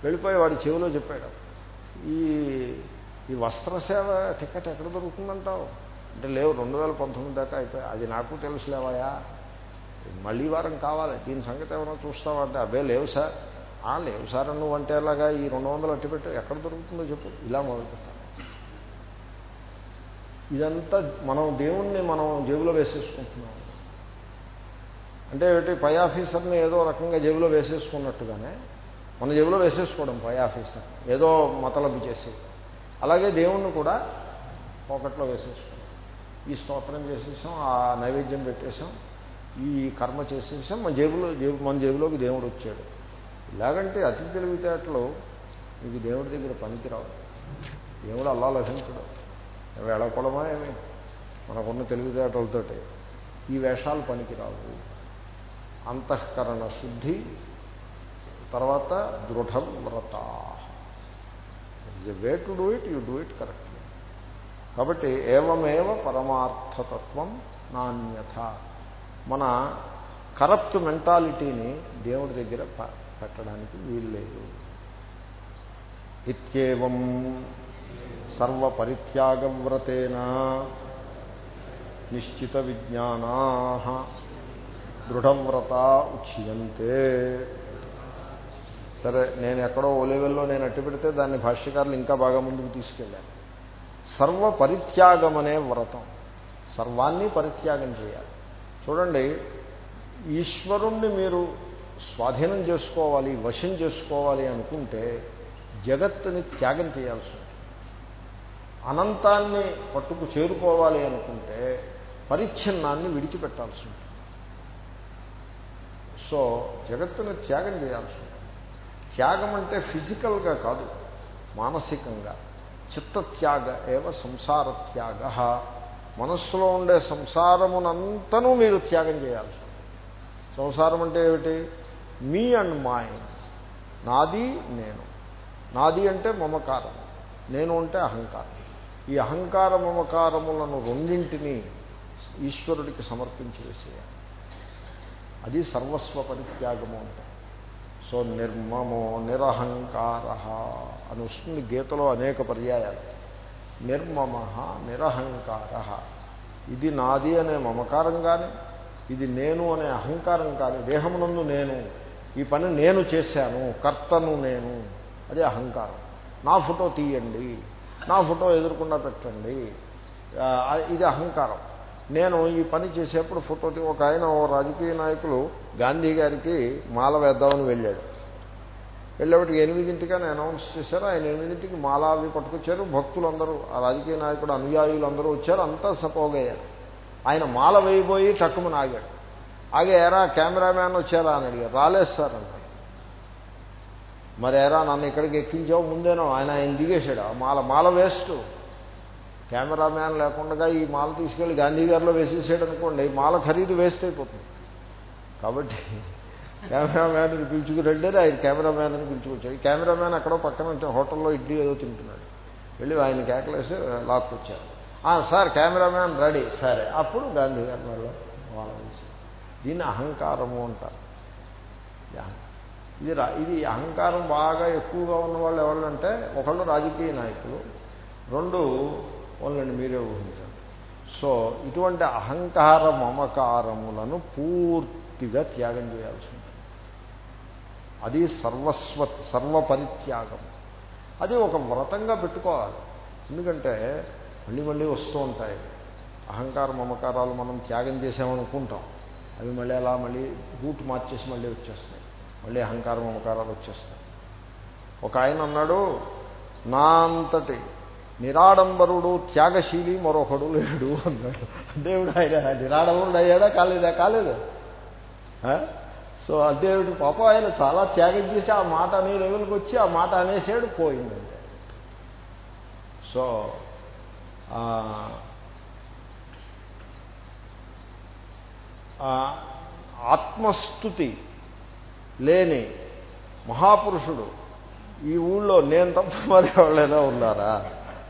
వెళ్ళిపోయి వాడి చెవిలో చెప్పాడు. ఈ ఈ వస్త్రసేవ టికెట్ ఎక్కడ దొరుకుతుందంటావు? అంటే లేవు రెండు వేల పంతొమ్మిది దాకా అయిపోయి అది నాకు తెలుసులేవాయా మళ్ళీ వారం కావాలి. దీని సంగతి ఏమైనా చూస్తావంటే అబ్బే లేవు సార్. ఆ లేవు సార్ నువ్వు అంటే ఎలాగా ఈ రెండు వందలు అట్టి పెట్టి ఎక్కడ దొరుకుతుందో చెప్పు. ఇలా మొదలుపెట్టాలి. ఇదంతా మనం దేవుణ్ణి మనం జేబులో వేసేసుకుంటున్నాం. అంటే ఏమిటి? పై ఆఫీసర్ని ఏదో రకంగా జేబులో వేసేసుకున్నట్టుగానే మన జేబులో వేసేసుకోవడం పై ఆఫీసర్. ఏదో మతలబు చేసి. అలాగే దేవుణ్ణి కూడా పోకట్లో వేసేసుకున్నాం. ఈ స్తోత్రం చేసేసాం ఆ నైవేద్యం పెట్టేశాం. ఈ కర్మ చేసేసాం మన జేబులో జేబు మన జేబులోకి దేవుడు వచ్చాడు. ఇలాగంటే అతి తెలివితేటలు మీకు దేవుడి దగ్గర పనికిరావు. దేవుడు అల్లా లభించడు. వేళకొడమా ఏమి? మనకున్న తెలివితేటలతోటి. ఈ వేషాలు పనికిరావు. అంతఃకరణ శుద్ధి తర్వాత దృఢ వ్రత. Way to do it you do it correctly కాబట్టి ఏవమేవ పరమార్థతత్వం నాణ్యత మన కరప్ట్ మెంటాలిటీని దేవుడి దగ్గర పెట్టడానికి వీలు లేదు. ఇత్యేవం సర్వపరిత్యాగవ్రతేన నిశ్చిత విజ్ఞానా దృఢవ్రత ఉచ్యంతే. సరే నేను ఎక్కడో ఓ లెవెల్లో నేను అట్టి పెడితే దాన్ని భాష్యకారులు ఇంకా బాగా ముందుకు తీసుకెళ్ళాను సర్వ పరిత్యాగం అనే వ్రతం. సర్వాన్ని పరిత్యాగం చేయాలి. చూడండి ఈశ్వరుణ్ణి మీరు స్వాధీనం చేసుకోవాలి వశం చేసుకోవాలి అనుకుంటే జగత్తుని త్యాగం చేయాల్సి ఉంటుంది. అనంతాన్ని పట్టుకు చేరుకోవాలి అనుకుంటే పరిచ్ఛిన్నాన్ని విడిచిపెట్టాల్సి ఉంటుంది. సో జగత్తుని త్యాగం చేయాల్సి ఉంటుంది. త్యాగం అంటే ఫిజికల్గా కాదు మానసికంగా. చిత్తత్యాగ ఏవ సంసార త్యాగ మనస్సులో ఉండే సంసారమునంతనూ మీరు త్యాగం చేయాలి. సంసారం అంటే ఏమిటి? మీ అండ్ మైండ్ నాది నేను. నాది అంటే మమకారం. నేను అంటే అహంకారం. ఈ అహంకార మమకారములను రెండింటినీ ఈశ్వరుడికి సమర్పించి వేసేయాలి. అది సర్వస్వ పరిత్యాగము అంటే. సో నిర్మమో నిరహంకార అని వస్తుంది గీతలో అనేక పర్యాయాలు. నిర్మమ నిరహంకార. ఇది నాది అనే మమకారం కానీ ఇది నేను అనే అహంకారం కానీ దేహమునందు నేను ఈ పని నేను చేశాను కర్తను నేను అది అహంకారం. నా ఫోటో తీయండి నా ఫోటో ఎదురకుండా పెట్టండి ఇది అహంకారం. నేను ఈ పని చేసేప్పుడు ఫోటో ఒక ఆయన ఓ రాజకీయ నాయకులు గాంధీ గారికి మాల వేద్దామని వెళ్ళాడు. వెళ్ళేవాటికి ఎనిమిదింటికి అని అనౌన్స్ చేశారు. ఆయన ఎనిమిదింటికి మాల అవి పట్టుకొచ్చారు. భక్తులందరూ ఆ రాజకీయ నాయకుడు అనుయాయులు అందరూ వచ్చారు. అంతా సపోగయ్యారు ఆయన మాల వేయబోయి టక్కుమని ఆగాడు. ఆగే ఎరా కెమెరామ్యాన్ వచ్చారా? అని అడిగారు. రాలేదు సార్ అన్నారు మరి ఎరా నన్ను ఇక్కడికి ఎక్కించావు ముందేనో? ఆయన ఆయన దిగేశాడు. మాల మాల వేస్ట్. కెమెరామ్యాన్ లేకుండా ఈ మాల తీసుకెళ్ళి గాంధీ గారిలో వేసేసాడు అనుకోండి మాల ఖరీదు వేస్ట్ అయిపోతుంది. కాబట్టి కెమెరామ్యాన్ పిలుచుకురండి ఆయన కెమెరామ్యాన్ అని పిలుచుకొచ్చాడు. ఈ కెమెరామ్యాన్ అక్కడో పక్కన హోటల్లో ఇడ్లీ ఏదో తింటున్నాడు. వెళ్ళి ఆయన కేకలేసి లాక్కొచ్చారు సార్ కెమెరామ్యాన్ రెడీ. సరే అప్పుడు గాంధీ గారి వాళ్ళు వాళ్ళ దీన్ని అహంకారము అంటారు. ఇది ఇది అహంకారం బాగా ఎక్కువగా ఉన్న వాళ్ళు ఎవరంటే ఒకళ్ళు రాజకీయ నాయకులు రెండు వాళ్ళని మీరే ఊహించారు సో ఇటువంటి అహంకార మమకారములను పూర్తిగా త్యాగం చేయాల్సి ఉంటుంది అది సర్వస్వ సర్వపరిత్యాగం. అది ఒక వ్రతంగా పెట్టుకోవాలి. ఎందుకంటే మళ్ళీ మళ్ళీ వస్తూ ఉంటాయి. అహంకార మమకారాలు మనం త్యాగం చేసామనుకుంటాం. అవి మళ్ళీ అలా మళ్ళీ రూట్ మార్చేసి మళ్ళీ వచ్చేస్తాయి. మళ్ళీ అహంకార మమకారాలు వచ్చేస్తాయి. ఒక ఆయన అన్నాడు నా అంతటి నిరాడంబరుడు త్యాగశీలి మరొకడు లేడు అన్నాడు. దేవుడు ఆయన నిరాడంబరుడు అయ్యాడా? కాలేదా? కాలేదు. సో అదేవిడు పాప ఆయన చాలా త్యాగం చేసి ఆ మాట అనే లెవెల్కి వచ్చి ఆ మాట అనేసాడు పోయిందంటే సో ఆత్మస్థుతి లేని మహాపురుషుడు ఈ ఊళ్ళో నేను తప్ప మరి వాళ్ళైనా ఉన్నారా?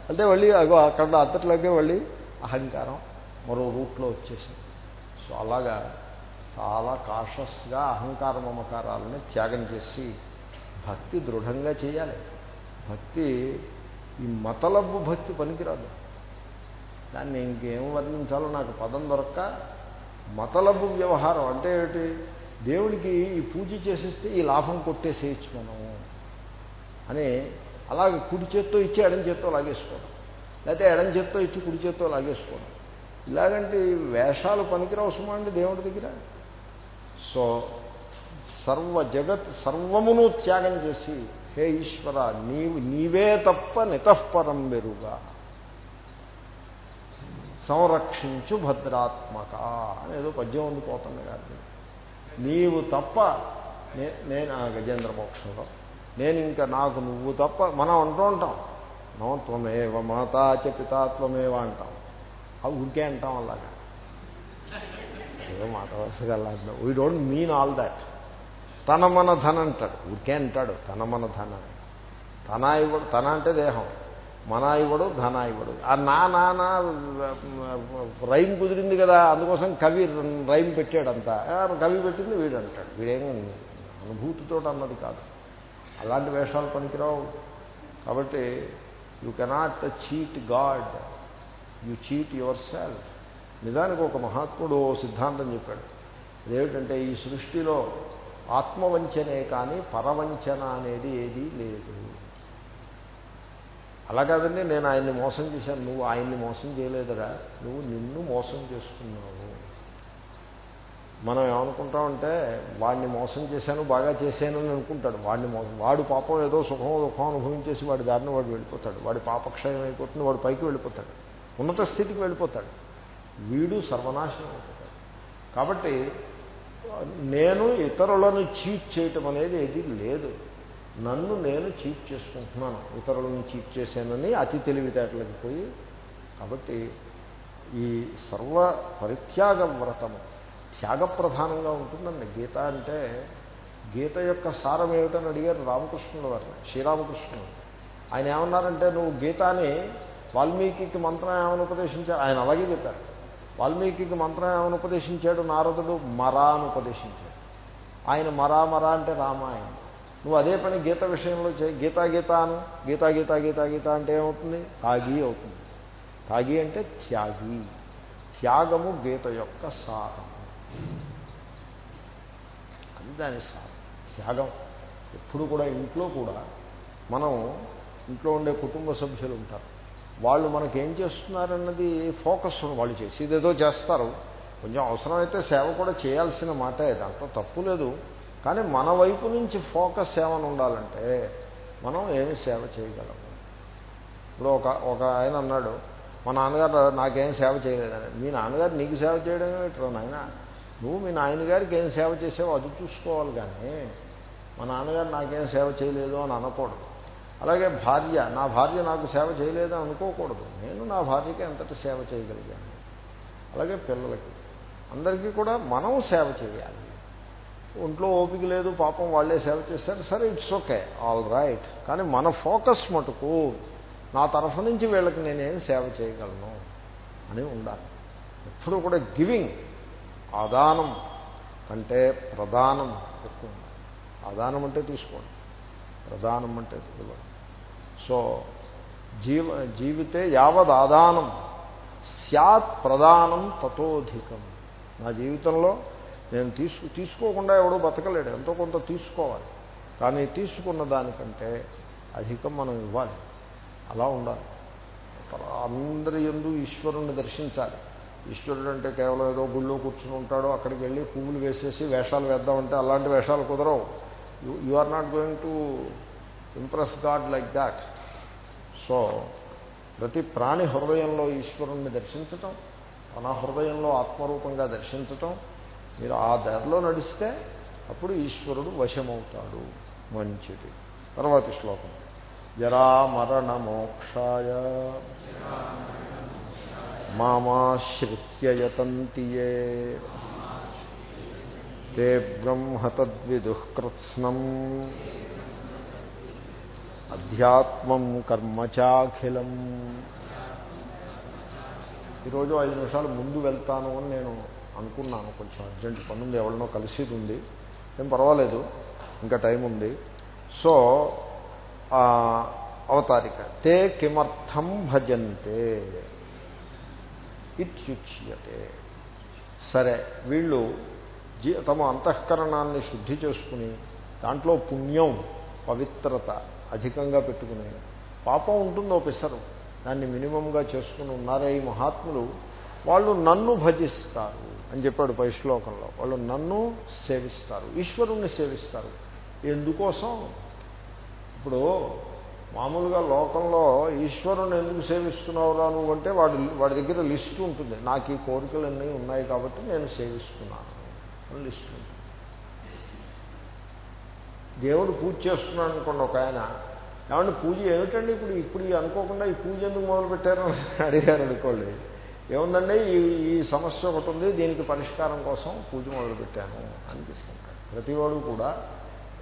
అంటే మళ్ళీ అగో అక్కడ అంతట్లోకే మళ్ళీ అహంకారం మరో రూట్లో వచ్చేసింది. సో అలాగా చాలా కాషస్గా అహంకార మమకారాలని త్యాగం చేసి భక్తి దృఢంగా చేయాలి. భక్తి ఈ మతలబ్బు భక్తి పనికిరాదు. దాన్ని ఇంకేం వర్ణించాలో నాకు పదం దొరక్క. మతలబ్బు వ్యవహారం అంటే ఏమిటి? దేవుడికి ఈ పూజ చేసేస్తే ఈ లాభం కొట్టేసేయచ్చు మనము అని అలాగే కుడి చేత్తో ఇచ్చి ఎడం చేత్తో లాగేసుకోవడం. లేకపోతే ఎడం చేత్తో ఇచ్చి కుడి చేత్తో లాగేసుకోవడం. ఇలాగంటే వేషాలు పనికిరావు సుమా అండి దేవుడి దగ్గర. సో సర్వ జగత్ సర్వమును త్యాగం చేసి హే ఈశ్వర నీవు నీవే తప్ప నితఃపరం వెరుగా. సంరక్షించు భద్రాత్మక అనేదో పద్యం ఉండిపోతుంది కాదు నీవు తప్ప నేను గజేంద్ర మోక్షంలో. నేను ఇంకా నాకు నువ్వు తప్ప మనం అంటూ ఉంటాం. నో త్వమేవ మాతా చ పితాత్వమేవ అంటాం. అవి ఉంటే అంటాం అలాగా. ఏదో మాట వరుసగా అలా we don't mean all that తన మన ధన అంటాడు. ఊరికే అంటాడు తన మన ధన. తన ఇవ్వడు తన అంటే దేహం. మన ఇవ్వడు ధన ఇవ్వడు. ఆ నా నానా రైమ్ కుదిరింది కదా అందుకోసం కవి రైమ్ పెట్టాడంతా. కవి పెట్టింది వీడు అంటాడు. వీడేం అనుభూతితో అన్నది కాదు. అలాంటి వేషాలు పనికిరావు. కాబట్టి you cannot cheat God you cheat yourself నిజానికి ఒక మహాత్ముడు సిద్ధాంతం చెప్పాడు. అదేమిటంటే ఈ సృష్టిలో ఆత్మవంచనే కానీ పరవంచన అనేది ఏదీ లేదు. అలా కాదండి నేను ఆయన్ని మోసం చేశాను నువ్వు ఆయన్ని మోసం చేయలేదురా నువ్వు నిన్ను మోసం చేసుకున్నావు మనం ఏమనుకుంటామంటే వాడిని మోసం చేశాను బాగా చేశాను అని అనుకుంటాడు. వాడిని మోసం వాడు పాపం ఏదో సుఖం దుఃఖం అనుభవించేసి వాడి దారిని వాడు వెళ్ళిపోతాడు. వాడి పాపక్షయం అయిపోతుంది వాడు పైకి వెళ్ళిపోతాడు. ఉన్నత స్థితికి వెళ్ళిపోతాడు. వీడు సర్వనాశనం అవుతాడు. కాబట్టి నేను ఇతరులను చీట్ చేయటం అనేది ఏది లేదు. నన్ను నేను చీట్ చేసుకుంటున్నాను. ఇతరులను చీట్ చేశానని అతి తెలివితేటలకు పోయి కాబట్టి ఈ సర్వ పరిత్యాగ వ్రతము త్యాగప్రధానంగా ఉంటుందండి. గీత అంటే గీత యొక్క సారం ఏమిటని అడిగారు రామకృష్ణుడు వారిని శ్రీరామకృష్ణుడు. ఆయన ఏమన్నారంటే నువ్వు గీతాని వాల్మీకి మంత్రం ఏమని ఉపదేశించారు? ఆయన అలాగే చెప్పారు. వాల్మీకి మంత్రం ఏమని ఉపదేశించాడు? నారదుడు మరా అని ఉపదేశించాడు. ఆయన మరా మరా అంటే రామాయణం. నువ్వు అదే పని గీత విషయంలో చే గీతా గీత అను. గీతా గీత గీతా గీత అంటే ఏమవుతుంది? తాగి అవుతుంది. తాగి అంటే త్యాగి. త్యాగము గీత యొక్క సారము అది దాని సారం. త్యాగం ఎప్పుడు కూడా ఇంట్లో కూడా మనం ఇంట్లో ఉండే కుటుంబ సభ్యులు ఉంటారు. వాళ్ళు మనకేం చేస్తున్నారన్నది ఫోకస్ వాళ్ళు చేసి ఇదేదో చేస్తారు. కొంచెం అవసరమైతే సేవ కూడా చేయాల్సిన మాటే దాంట్లో తప్పు లేదు. కానీ మన వైపు నుంచి ఫోకస్ ఏమైనా ఉండాలంటే మనం ఏమి సేవ చేయగలము? ఇప్పుడు ఒక ఒక ఆయన అన్నాడు మా నాన్నగారు నాకేం సేవ చేయలేదని. మీ నాన్నగారు నీకు సేవ చేయడం ఏమిట్రా నాయన? నువ్వు మీ నాయనగారికి ఏం సేవ చేసావో అది చూసుకోవాలి కానీ మా నాన్నగారు నాకేం సేవ చేయలేదు అని అనకూడదు. అలాగే భార్య నా భార్య నాకు సేవ చేయలేదు అనుకోకూడదు. నేను నా భార్యకి ఎంతటి సేవ చేయగలిగాను? అలాగే పిల్లలకి. అందరికీ కూడా మనం సేవ చేయాలి. ఒంట్లో ఓపిక లేదు పాపం వాళ్ళే సేవ చేశారు సరే ఇట్స్ ఓకే ఆల్ రైట్. కానీ మన ఫోకస్ మటుకు నా తరఫు నుంచి వీళ్ళకి నేనేం సేవ చేయగలను అని ఉండాలి. ఎప్పుడు కూడా గివింగ్ ఆదానం కంటే ప్రధానం ఎక్కువ ఉండాలి. ఆదానం అంటే తీసుకోండి. ప్రధానం అంటే ఇవ్వండి సో జీవ జీవితే యావద్ ఆదానం. సత్ ప్రధానం తతోధికం. నా జీవితంలో నేను తీసుకు తీసుకోకుండా ఎవడో బతకలేడు. ఎంతో కొంత తీసుకోవాలి. కానీ తీసుకున్న దానికంటే అధికం మనం ఇవ్వాలి. అలా ఉండాలి. అందరి ఎందు ఈశ్వరుణ్ణి దర్శించాలి. ఈశ్వరుడు అంటే కేవలం ఏదో గుళ్ళో కూర్చుని ఉంటాడో అక్కడికి వెళ్ళి పువ్వులు వేసేసి వేషాలు వేద్దామంటే అలాంటి వేషాలు కుదరవు. You are not going to impress God like that so ప్రతి ప్రాణి హృదయంలో ఈశ్వరుణ్ణి దర్శించటం తన హృదయంలో ఆత్మరూపంగా దర్శించటం మీరు ఆ దారిలో నడిస్తే అప్పుడు ఈశ్వరుడు వశమవుతాడు. మంచిది. తర్వాతి శ్లోకం. జరా మరణ మోక్షాయ మామాశ్రిత్యయతంతియే తే బ్రహ్మ తద్విదుఃకృత్స్నం అధ్యాత్మం కర్మచాఖిలం. ఈరోజు ఐదు నిమిషాలు ముందు వెళ్తాను అని నేను అనుకున్నాను. కొంచెం అర్జెంట్ పనుంది ఎవరినో కలిసేది ఉంది ఏం పర్వాలేదు ఇంకా టైం ఉంది. సో అవతారిక. తే కిమర్థం భజంతే. ఇత్యుచ్యతే. సరే వీళ్ళు జీ తమ అంతఃకరణాన్ని శుద్ధి చేసుకుని దాంట్లో పుణ్యం పవిత్రత అధికంగా పెట్టుకుని పాపం ఉంటుందో పిసరు దాన్ని మినిమంగా చేసుకుని ఉన్నారే ఈ మహాత్ములు. వాళ్ళు నన్ను భజిస్తారు అని చెప్పాడు పై శ్లోకంలో వాళ్ళు నన్ను సేవిస్తారు. ఈశ్వరుణ్ణి సేవిస్తారు. ఎందుకోసం? ఇప్పుడు మామూలుగా లోకంలో ఈశ్వరుని ఎందుకు సేవిస్తున్నావురా నువ్వు అంటే వాడు వాడి దగ్గర లిస్టు ఉంటుంది. నాకు ఈ కోరికలన్నీ ఉన్నాయి కాబట్టి నేను సేవిస్తున్నాను అని లిస్టు ఉంటుంది. దేవుడు పూజ చేస్తున్నాడు అనుకోండి ఒక ఆయన. ఏమంటే పూజ ఏమిటండి ఇప్పుడు? ఇప్పుడు అనుకోకుండా ఈ పూజ ఎందుకు మొదలుపెట్టారు అడిగారు అనుకోండి. ఏముందండి ఈ ఈ సమస్య ఒకటి ఉంది దీనికి పరిష్కారం కోసం పూజ మొదలుపెట్టాను అనిపిస్తుంటాడు ప్రతివాడు కూడా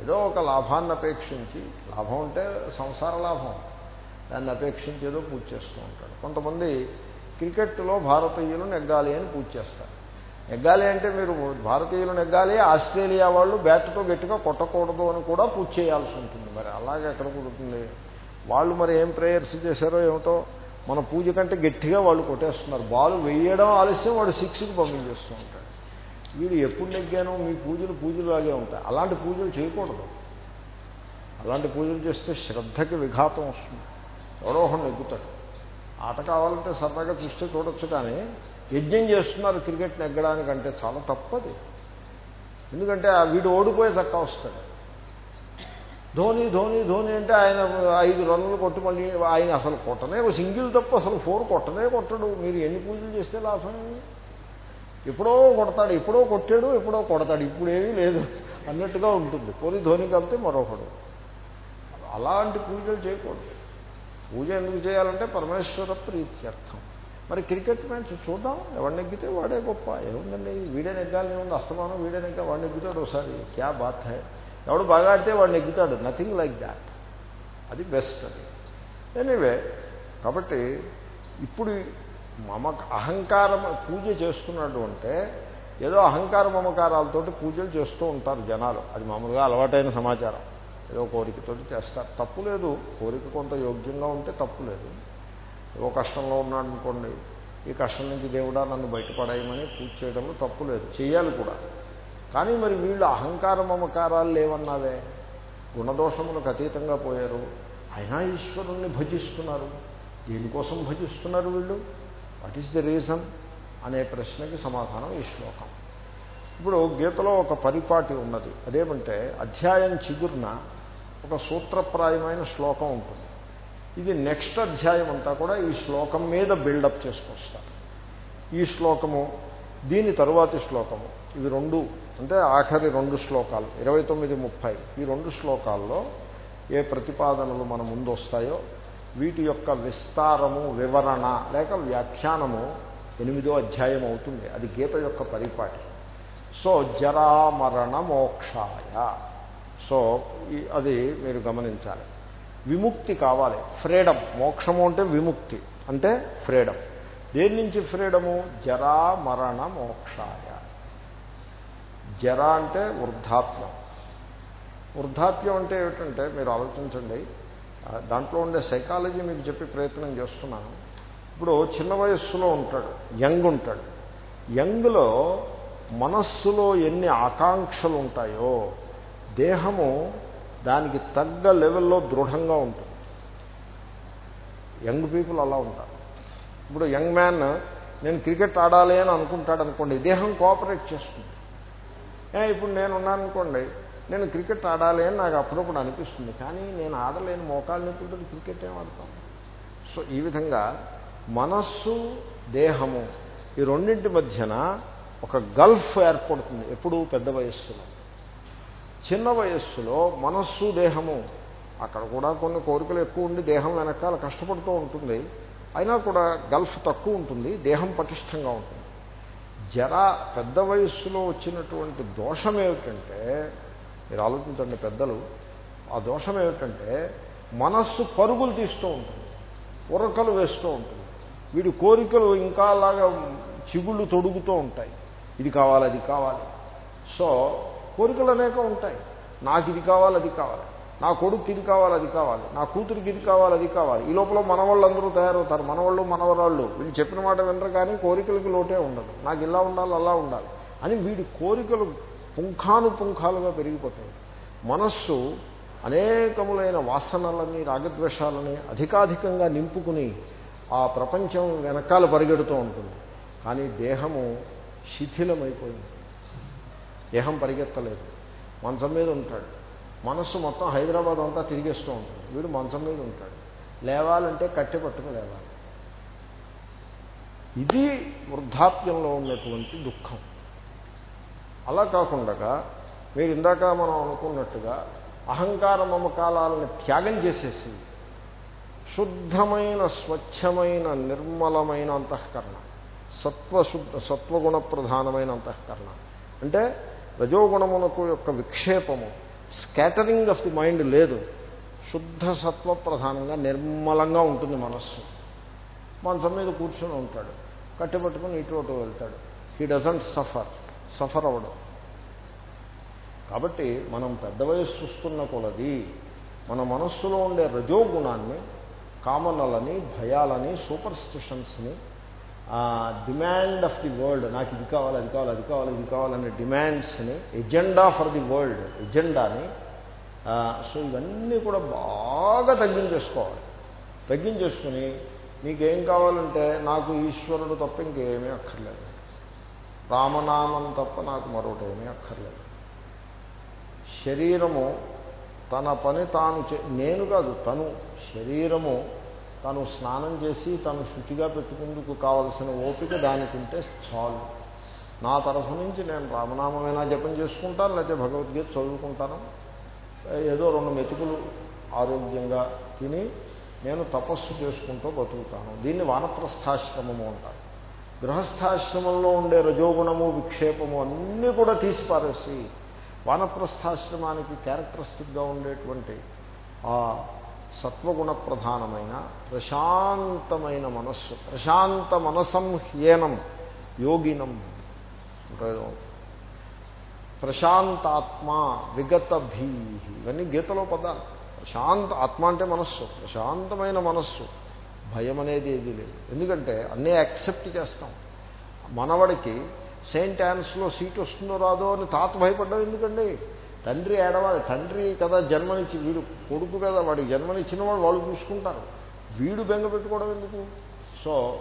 ఏదో ఒక లాభాన్ని అపేక్షించి లాభం అంటే సంసార లాభం. దాన్ని అపేక్షించి ఏదో పూజ చేస్తూ ఉంటాడు. కొంతమంది క్రికెట్లో భారతీయులు నెగ్గాలి అని పూజ చేస్తారు. నెగ్గాలి అంటే మీరు భారతీయులు నెగ్గాలి ఆస్ట్రేలియా వాళ్ళు బ్యాట్తో గట్టిగా కొట్టకూడదు అని కూడా పూజ చేయాల్సి ఉంటుంది. మరి అలాగే ఎక్కడ కుదురుతుంది? వాళ్ళు మరి ఏం ప్రేయర్స్ చేశారో ఏమిటో మన పూజ కంటే గట్టిగా వాళ్ళు కొట్టేస్తున్నారు. బాల్ వేయడం ఆలస్యం వాడు సిక్స్కి పంపించేస్తూ ఉంటాడు. వీడు ఎప్పుడు నెగ్గానో మీ పూజలు పూజలాగే ఉంటాయి. అలాంటి పూజలు చేయకూడదు. అలాంటి పూజలు చేస్తే శ్రద్ధకి విఘాతం వస్తుంది. ఎవడోహం నెగ్గుతాడు. ఆట కావాలంటే సరదాగా చూస్తే చూడొచ్చు కానీ యజ్ఞం చేస్తున్నారు క్రికెట్ నెగ్గడానికంటే చాలా తప్పది. ఎందుకంటే వీడు ఓడిపోయే చక్క వస్తాడు. ధోని ధోని ధోని అంటే ఆయన ఐదు రన్నులు కొట్టి మళ్ళీ ఆయన అసలు కొట్టనే సింగిల్ తప్ప అసలు ఫోర్ కొట్టనే కొట్టడు. మీరు ఎన్ని పూజలు చేస్తే లాభం ఎప్పుడో కొడతాడు ఎప్పుడో కొట్టాడు ఎప్పుడో కొడతాడు. ఇప్పుడేమీ లేదు అన్నట్టుగా ఉంటుంది. పోనీ ధోని కలిపితే మరొకడు. అలాంటి పూజలు చేయకూడదు. పూజ ఎందుకు చేయాలంటే పరమేశ్వర ప్రీత్యర్థం. మరి క్రికెట్ మ్యాచ్ చూద్దాం ఎవడు నెగ్గితే వాడే గొప్ప. ఏముందండి? వీడే నెగ్గాలి ఏముంది? అస్తమానం వీడే నెగ్గా వాడు నెగ్గుతాడు ఒకసారి. క్యా బాత్ హై? ఎవడు బాగా ఆడితే వాడు నెగ్గుతాడు. నథింగ్ లైక్ దాట్ అది బెస్ట్ అది. ఎనీవే కాబట్టి ఇప్పుడు మమ అహంకారం పూజ చేస్తున్నాడు అంటే ఏదో అహంకార మమకారాలతోటి పూజలు చేస్తూ ఉంటారు జనాలు. అది మామూలుగా అలవాటైన సమాచారం. ఏదో కోరికతోటి చేస్తారు. తప్పు లేదు. కోరిక కొంత యోగ్యంగా ఉంటే తప్పు లేదు. ఏవో కష్టంలో ఉన్నాడు అనుకోండి ఈ కష్టం నుంచి దేవుడా నన్ను బయటపడేయమని పూజ చేయడంలో తప్పు లేదు. చేయాలి కూడా. కానీ మరి వీళ్ళు అహంకార మమకారాలు లేవన్నావే. గుణదోషములకు అతీతంగా పోయారు. అయినా ఈశ్వరుణ్ణి భజిస్తున్నారు. దేనికోసం భజిస్తున్నారు వీళ్ళు? What is the reason? అనే ప్రశ్నకి సమాధానం ఈ శ్లోకం. ఇప్పుడు గీతలో ఒక పరిపాటి ఉన్నది. అదేమంటే అధ్యాయం చిగురున ఒక సూత్రప్రాయమైన శ్లోకం ఉంటుంది. ఇది నెక్స్ట్ అధ్యాయం అంతా కూడా ఈ శ్లోకం మీద బిల్డప్ చేసుకొస్తారు. ఈ శ్లోకము దీని తరువాతి శ్లోకము ఇవి రెండు అంటే ఆఖరి రెండు శ్లోకాలు ఇరవై తొమ్మిది ముప్పై ఈ రెండు శ్లోకాల్లో ఏ ప్రతిపాదనలు మన ముందు వస్తాయో వీటి యొక్క విస్తారము వివరణ లేక వ్యాఖ్యానము ఎనిమిదో అధ్యాయం అవుతుంది అది గీత యొక్క పరిపాటి. సో జరామరణ మోక్షాయ. సో అది మీరు గమనించాలి. విముక్తి కావాలి. ఫ్రీడమ్. మోక్షము అంటే విముక్తి. అంటే ఫ్రీడమ్. దేని నుంచి ఫ్రీడము? జరా మరణ మోక్షాయ. జర అంటే వృద్ధాప్యం. వృద్ధాప్యం అంటే ఏమిటంటే మీరు ఆలోచించండి దాంట్లో ఉండే సైకాలజీ మీకు చెప్పి ప్రయత్నం చేస్తున్నాను ఇప్పుడు చిన్న వయస్సులో ఉంటాడు యంగ్ ఉంటాడు. యంగ్లో మనస్సులో ఎన్ని ఆకాంక్షలు ఉంటాయో దేహము దానికి తగ్గ లెవెల్లో దృఢంగా ఉంటుంది. యంగ్ పీపుల్ అలా ఉంటారు. ఇప్పుడు యంగ్ మ్యాన్ నేను క్రికెట్ ఆడాలి అని అనుకుంటాడు అనుకోండి దేహం కోఆపరేట్ చేస్తుంది. ఇప్పుడు నేను ఉన్నాను అనుకోండి నేను క్రికెట్ ఆడాలి అని నాకు అప్పుడప్పుడు అనిపిస్తుంది కానీ నేను ఆడలేని మోకాలు నొప్పులతో క్రికెట్ ఏం ఆడతాను సో ఈ విధంగా మనస్సు దేహము ఈ రెండింటి మధ్యన ఒక గల్ఫ్ ఏర్పడుతుంది ఎప్పుడు పెద్ద వయస్సులో. చిన్న వయస్సులో మనస్సు దేహము అక్కడ కూడా కొన్ని కోరికలు ఎక్కువ ఉండి దేహం వెనకాల కష్టపడుతూ ఉంటుంది. అయినా కూడా గల్ఫ్ తక్కువ ఉంటుంది దేహం పటిష్టంగా ఉంటుంది. జర పెద్ద వయస్సులో వచ్చినటువంటి దోషం ఏమిటంటే మీరు ఆలోచించండి పెద్దలు ఆ దోషం ఏమిటంటే మనస్సు పరుగులు తీస్తూ ఉంటుంది ఉరకలు వేస్తూ ఉంటుంది. వీడి కోరికలు ఇంకా అలాగా చిగుళ్ళు తొడుగుతూ ఉంటాయి. ఇది కావాలి అది కావాలి. సో కోరికలు అనేక ఉంటాయి. నాకు ఇది కావాలి అది కావాలి. నా కొడుకు ఇది కావాలి అది కావాలి. నా కూతురికి ఇది కావాలి అది కావాలి. ఈ లోపల మనవాళ్ళు అందరూ తయారవుతారు. మనవాళ్ళు మనవరాళ్ళు. వీళ్ళు చెప్పిన మాట వినరు కానీ కోరికలకి లోటే ఉండదు. నాకు ఇలా ఉండాలి అలా ఉండాలి అని వీడి కోరికలు పుంఖానుపుంఖాలుగా పెరిగిపోతాయి. మనస్సు అనేకములైన వాసనలని రాగద్వేషాలని అధికాధికంగా నింపుకుని ఆ ప్రపంచం వెనకాల పరిగెడుతూ ఉంటుంది. కానీ దేహము శిథిలమైపోయింది. దేహం పరిగెత్తలేదు. మంచం మీద ఉంటాడు. మనస్సు మొత్తం హైదరాబాద్ అంతా తిరిగేస్తూ ఉంటుంది. వీడు మంచం మీద ఉంటాడు. లేవాలంటే కట్టె పట్టుకు లేవాలి. ఇది వృద్ధాప్యంలో ఉన్నటువంటి దుఃఖం. అలా కాకుండా మీరు ఇందాక మనం అనుకున్నట్టుగా అహంకార మమకాలను త్యాగం చేసేసి శుద్ధమైన స్వచ్ఛమైన నిర్మలమైన అంతఃకరణ సత్వశుద్ధ సత్వగుణ ప్రధానమైన అంతఃకరణ. అంటే రజోగుణమునకు యొక్క విక్షేపము స్కాటరింగ్ ఆఫ్ ది మైండ్ లేదు. శుద్ధ సత్వ ప్రధానంగా నిర్మలంగా ఉంటుంది మనస్సు. మనసు మీద కూర్చొని ఉంటాడు. కట్టిపట్టుకుని ఇటు అటు వెళ్తాడు. హీ డజంట్ సఫర్ సఫర్ అవ్వడం. కాబట్టి మనం పెద్ద వయస్సు చూస్తున్న కొలది మన మనస్సులో ఉండే రజోగుణాన్ని కామనలని భయాలని సూపర్స్టిషన్స్ని డిమాండ్ ఆఫ్ ది వరల్డ్ నాకు ఇది కావాలి అది కావాలి అది కావాలి ఇది కావాలనే డిమాండ్స్ని ఎజెండా ఫర్ ది వరల్డ్ ఎజెండాని సో ఇవన్నీ కూడా బాగా తగ్గించేసుకోవాలి. తగ్గించేసుకుని నీకేం కావాలంటే నాకు ఈశ్వరుడు తప్ప ఇంకేమీ అక్కర్లేదు. రామనామం తప్ప నాకు మరొకటి ఏమీ అక్కర్లేదు. శరీరము తన పని తాను నేను కాదు తను శరీరము తను స్నానం చేసి తను శుచిగా పెట్టుకుందుకు కావలసిన ఓపిక దానికి ఉంటే చాలు. నా తరఫు నుంచి నేను రామనామైనా జపం చేసుకుంటాను లేకపోతే భగవద్గీత చదువుకుంటాను. ఏదో రెండు మెతుకులు ఆరోగ్యంగా తిని నేను తపస్సు చేసుకుంటూ బతుకుతాను. దీన్ని వానప్రస్థాశ్రమము అంటారు. గృహస్థాశ్రమంలో ఉండే రజోగుణము విక్షేపము అన్నీ కూడా తీసిపారేసి వానప్రస్థాశ్రమానికి క్యారెక్టరిస్టిక్గా ఉండేటువంటి ఆ సత్వగుణ ప్రధానమైన ప్రశాంతమైన మనస్సు ప్రశాంత మనసం హ్యేనం యోగినం. ప్రశాంతాత్మా ప్రశాంతాత్మ విగత భీ ఇవన్నీ గీతలో పదాలు. ప్రశాంత ఆత్మ అంటే మనస్సు. ప్రశాంతమైన మనస్సు. భయం అనేది ఏది లేదు. ఎందుకంటే అన్నీ యాక్సెప్ట్ చేస్తాం. మనవడికి సెయింట్ యాన్స్లో సీట్ వస్తుందో రాదో అని తాత భయపడ్డావు ఎందుకండి? తండ్రి ఏడవాలి. తండ్రి కదా జన్మనిచ్చి వీడు కొడుకు కదా వాడికి జన్మనిచ్చిన వాడు వాళ్ళు చూసుకుంటారు. వీడు బెంగ పెట్టుకోవడం ఎందుకు? సో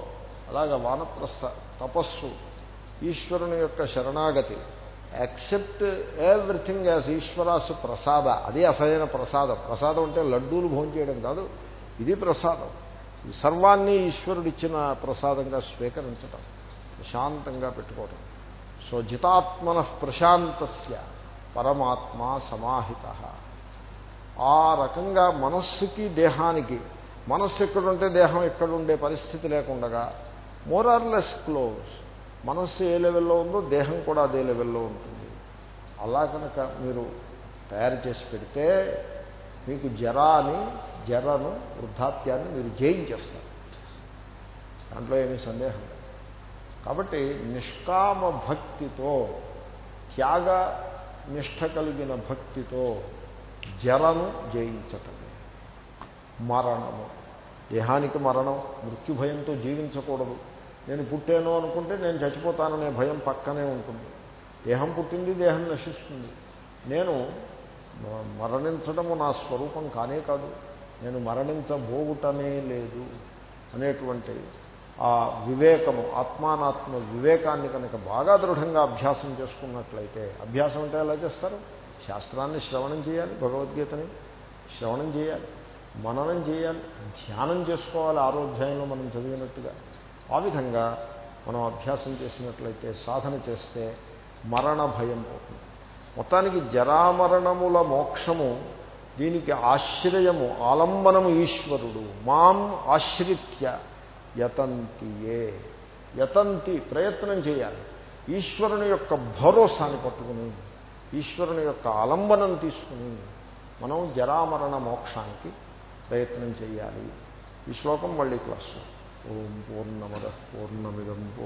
అలాగ వానప్రస్థ తపస్సు ఈశ్వరుని యొక్క శరణాగతి. యాక్సెప్ట్ ఎవ్రీథింగ్ యాజ్ ఈశ్వరాస్ ప్రసాద. అది అసలైన ప్రసాదం. ప్రసాదం అంటే లడ్డూలు భోంచేయడం కాదు. ఇది ప్రసాదం. సర్వాన్ని ఈశ్వరుడిచ్చిన ప్రసాదంగా స్వీకరించటం. ప్రశాంతంగా పెట్టుకోవటం. సో జితాత్మన ప్రశాంతస్య. పరమాత్మ సమాహిత. ఆ రకంగా మనస్సుకి దేహానికి మనస్సు ఎక్కడుంటే దేహం ఎక్కడుండే పరిస్థితి లేకుండా మోరార్లెస్ క్లోజ్ మనస్సు ఏ లెవెల్లో ఉందో దేహం కూడా అదే లెవెల్లో ఉంటుంది. అలా కనుక మీరు తయారు చేసి పెడితే మీకు జరాని జరను వృద్ధాప్యాన్ని మీరు జయించేస్తారు. దాంట్లో ఏమీ సందేహం లేదు. కాబట్టి నిష్కామ భక్తితో త్యాగ నిష్ట కలిగిన భక్తితో జరను జయించటమే. మరణము. దేహానికి మరణం మృత్యుభయంతో జీవించకూడదు. నేను పుట్టాను అనుకుంటే నేను చచ్చిపోతాననే భయం పక్కనే ఉంటుంది. దేహం పుట్టింది దేహం నశిస్తుంది. నేను మరణించడము నా స్వరూపం కానే కాదు. నేను మరణించబోగుటనే లేదు అనేటువంటి ఆ వివేకము ఆత్మానాత్మ వివేకాన్ని కనుక బాగా దృఢంగా అభ్యాసం చేసుకున్నట్లయితే అభ్యాసం అంటే ఎలా చేస్తారు? శాస్త్రాన్ని శ్రవణం చేయాలి భగవద్గీతని శ్రవణం చేయాలి మననం చేయాలి ధ్యానం చేసుకోవాలి ఆరోధ్యాయంలో మనం చదివినట్టుగా. ఆ విధంగా మనం అభ్యాసం చేసినట్లయితే సాధన చేస్తే మరణ భయం పోతుంది. మొత్తానికి జరామరణముల మోక్షము దీనికి ఆశ్రయము ఆలంబనము ఈశ్వరుడు. మాం ఆశ్రిత్య. యతంతియే. యతంతి ప్రయత్నం చేయాలి. ఈశ్వరుని యొక్క భరోసాని పట్టుకుని ఈశ్వరుని యొక్క ఆలంబనం తీసుకుని మనం జరామరణ మోక్షానికి ప్రయత్నం చేయాలి. ఈ శ్లోకం మళ్ళీ క్లాసు. ఓం పూర్ణమద పూర్ణమిదం పూర్ణ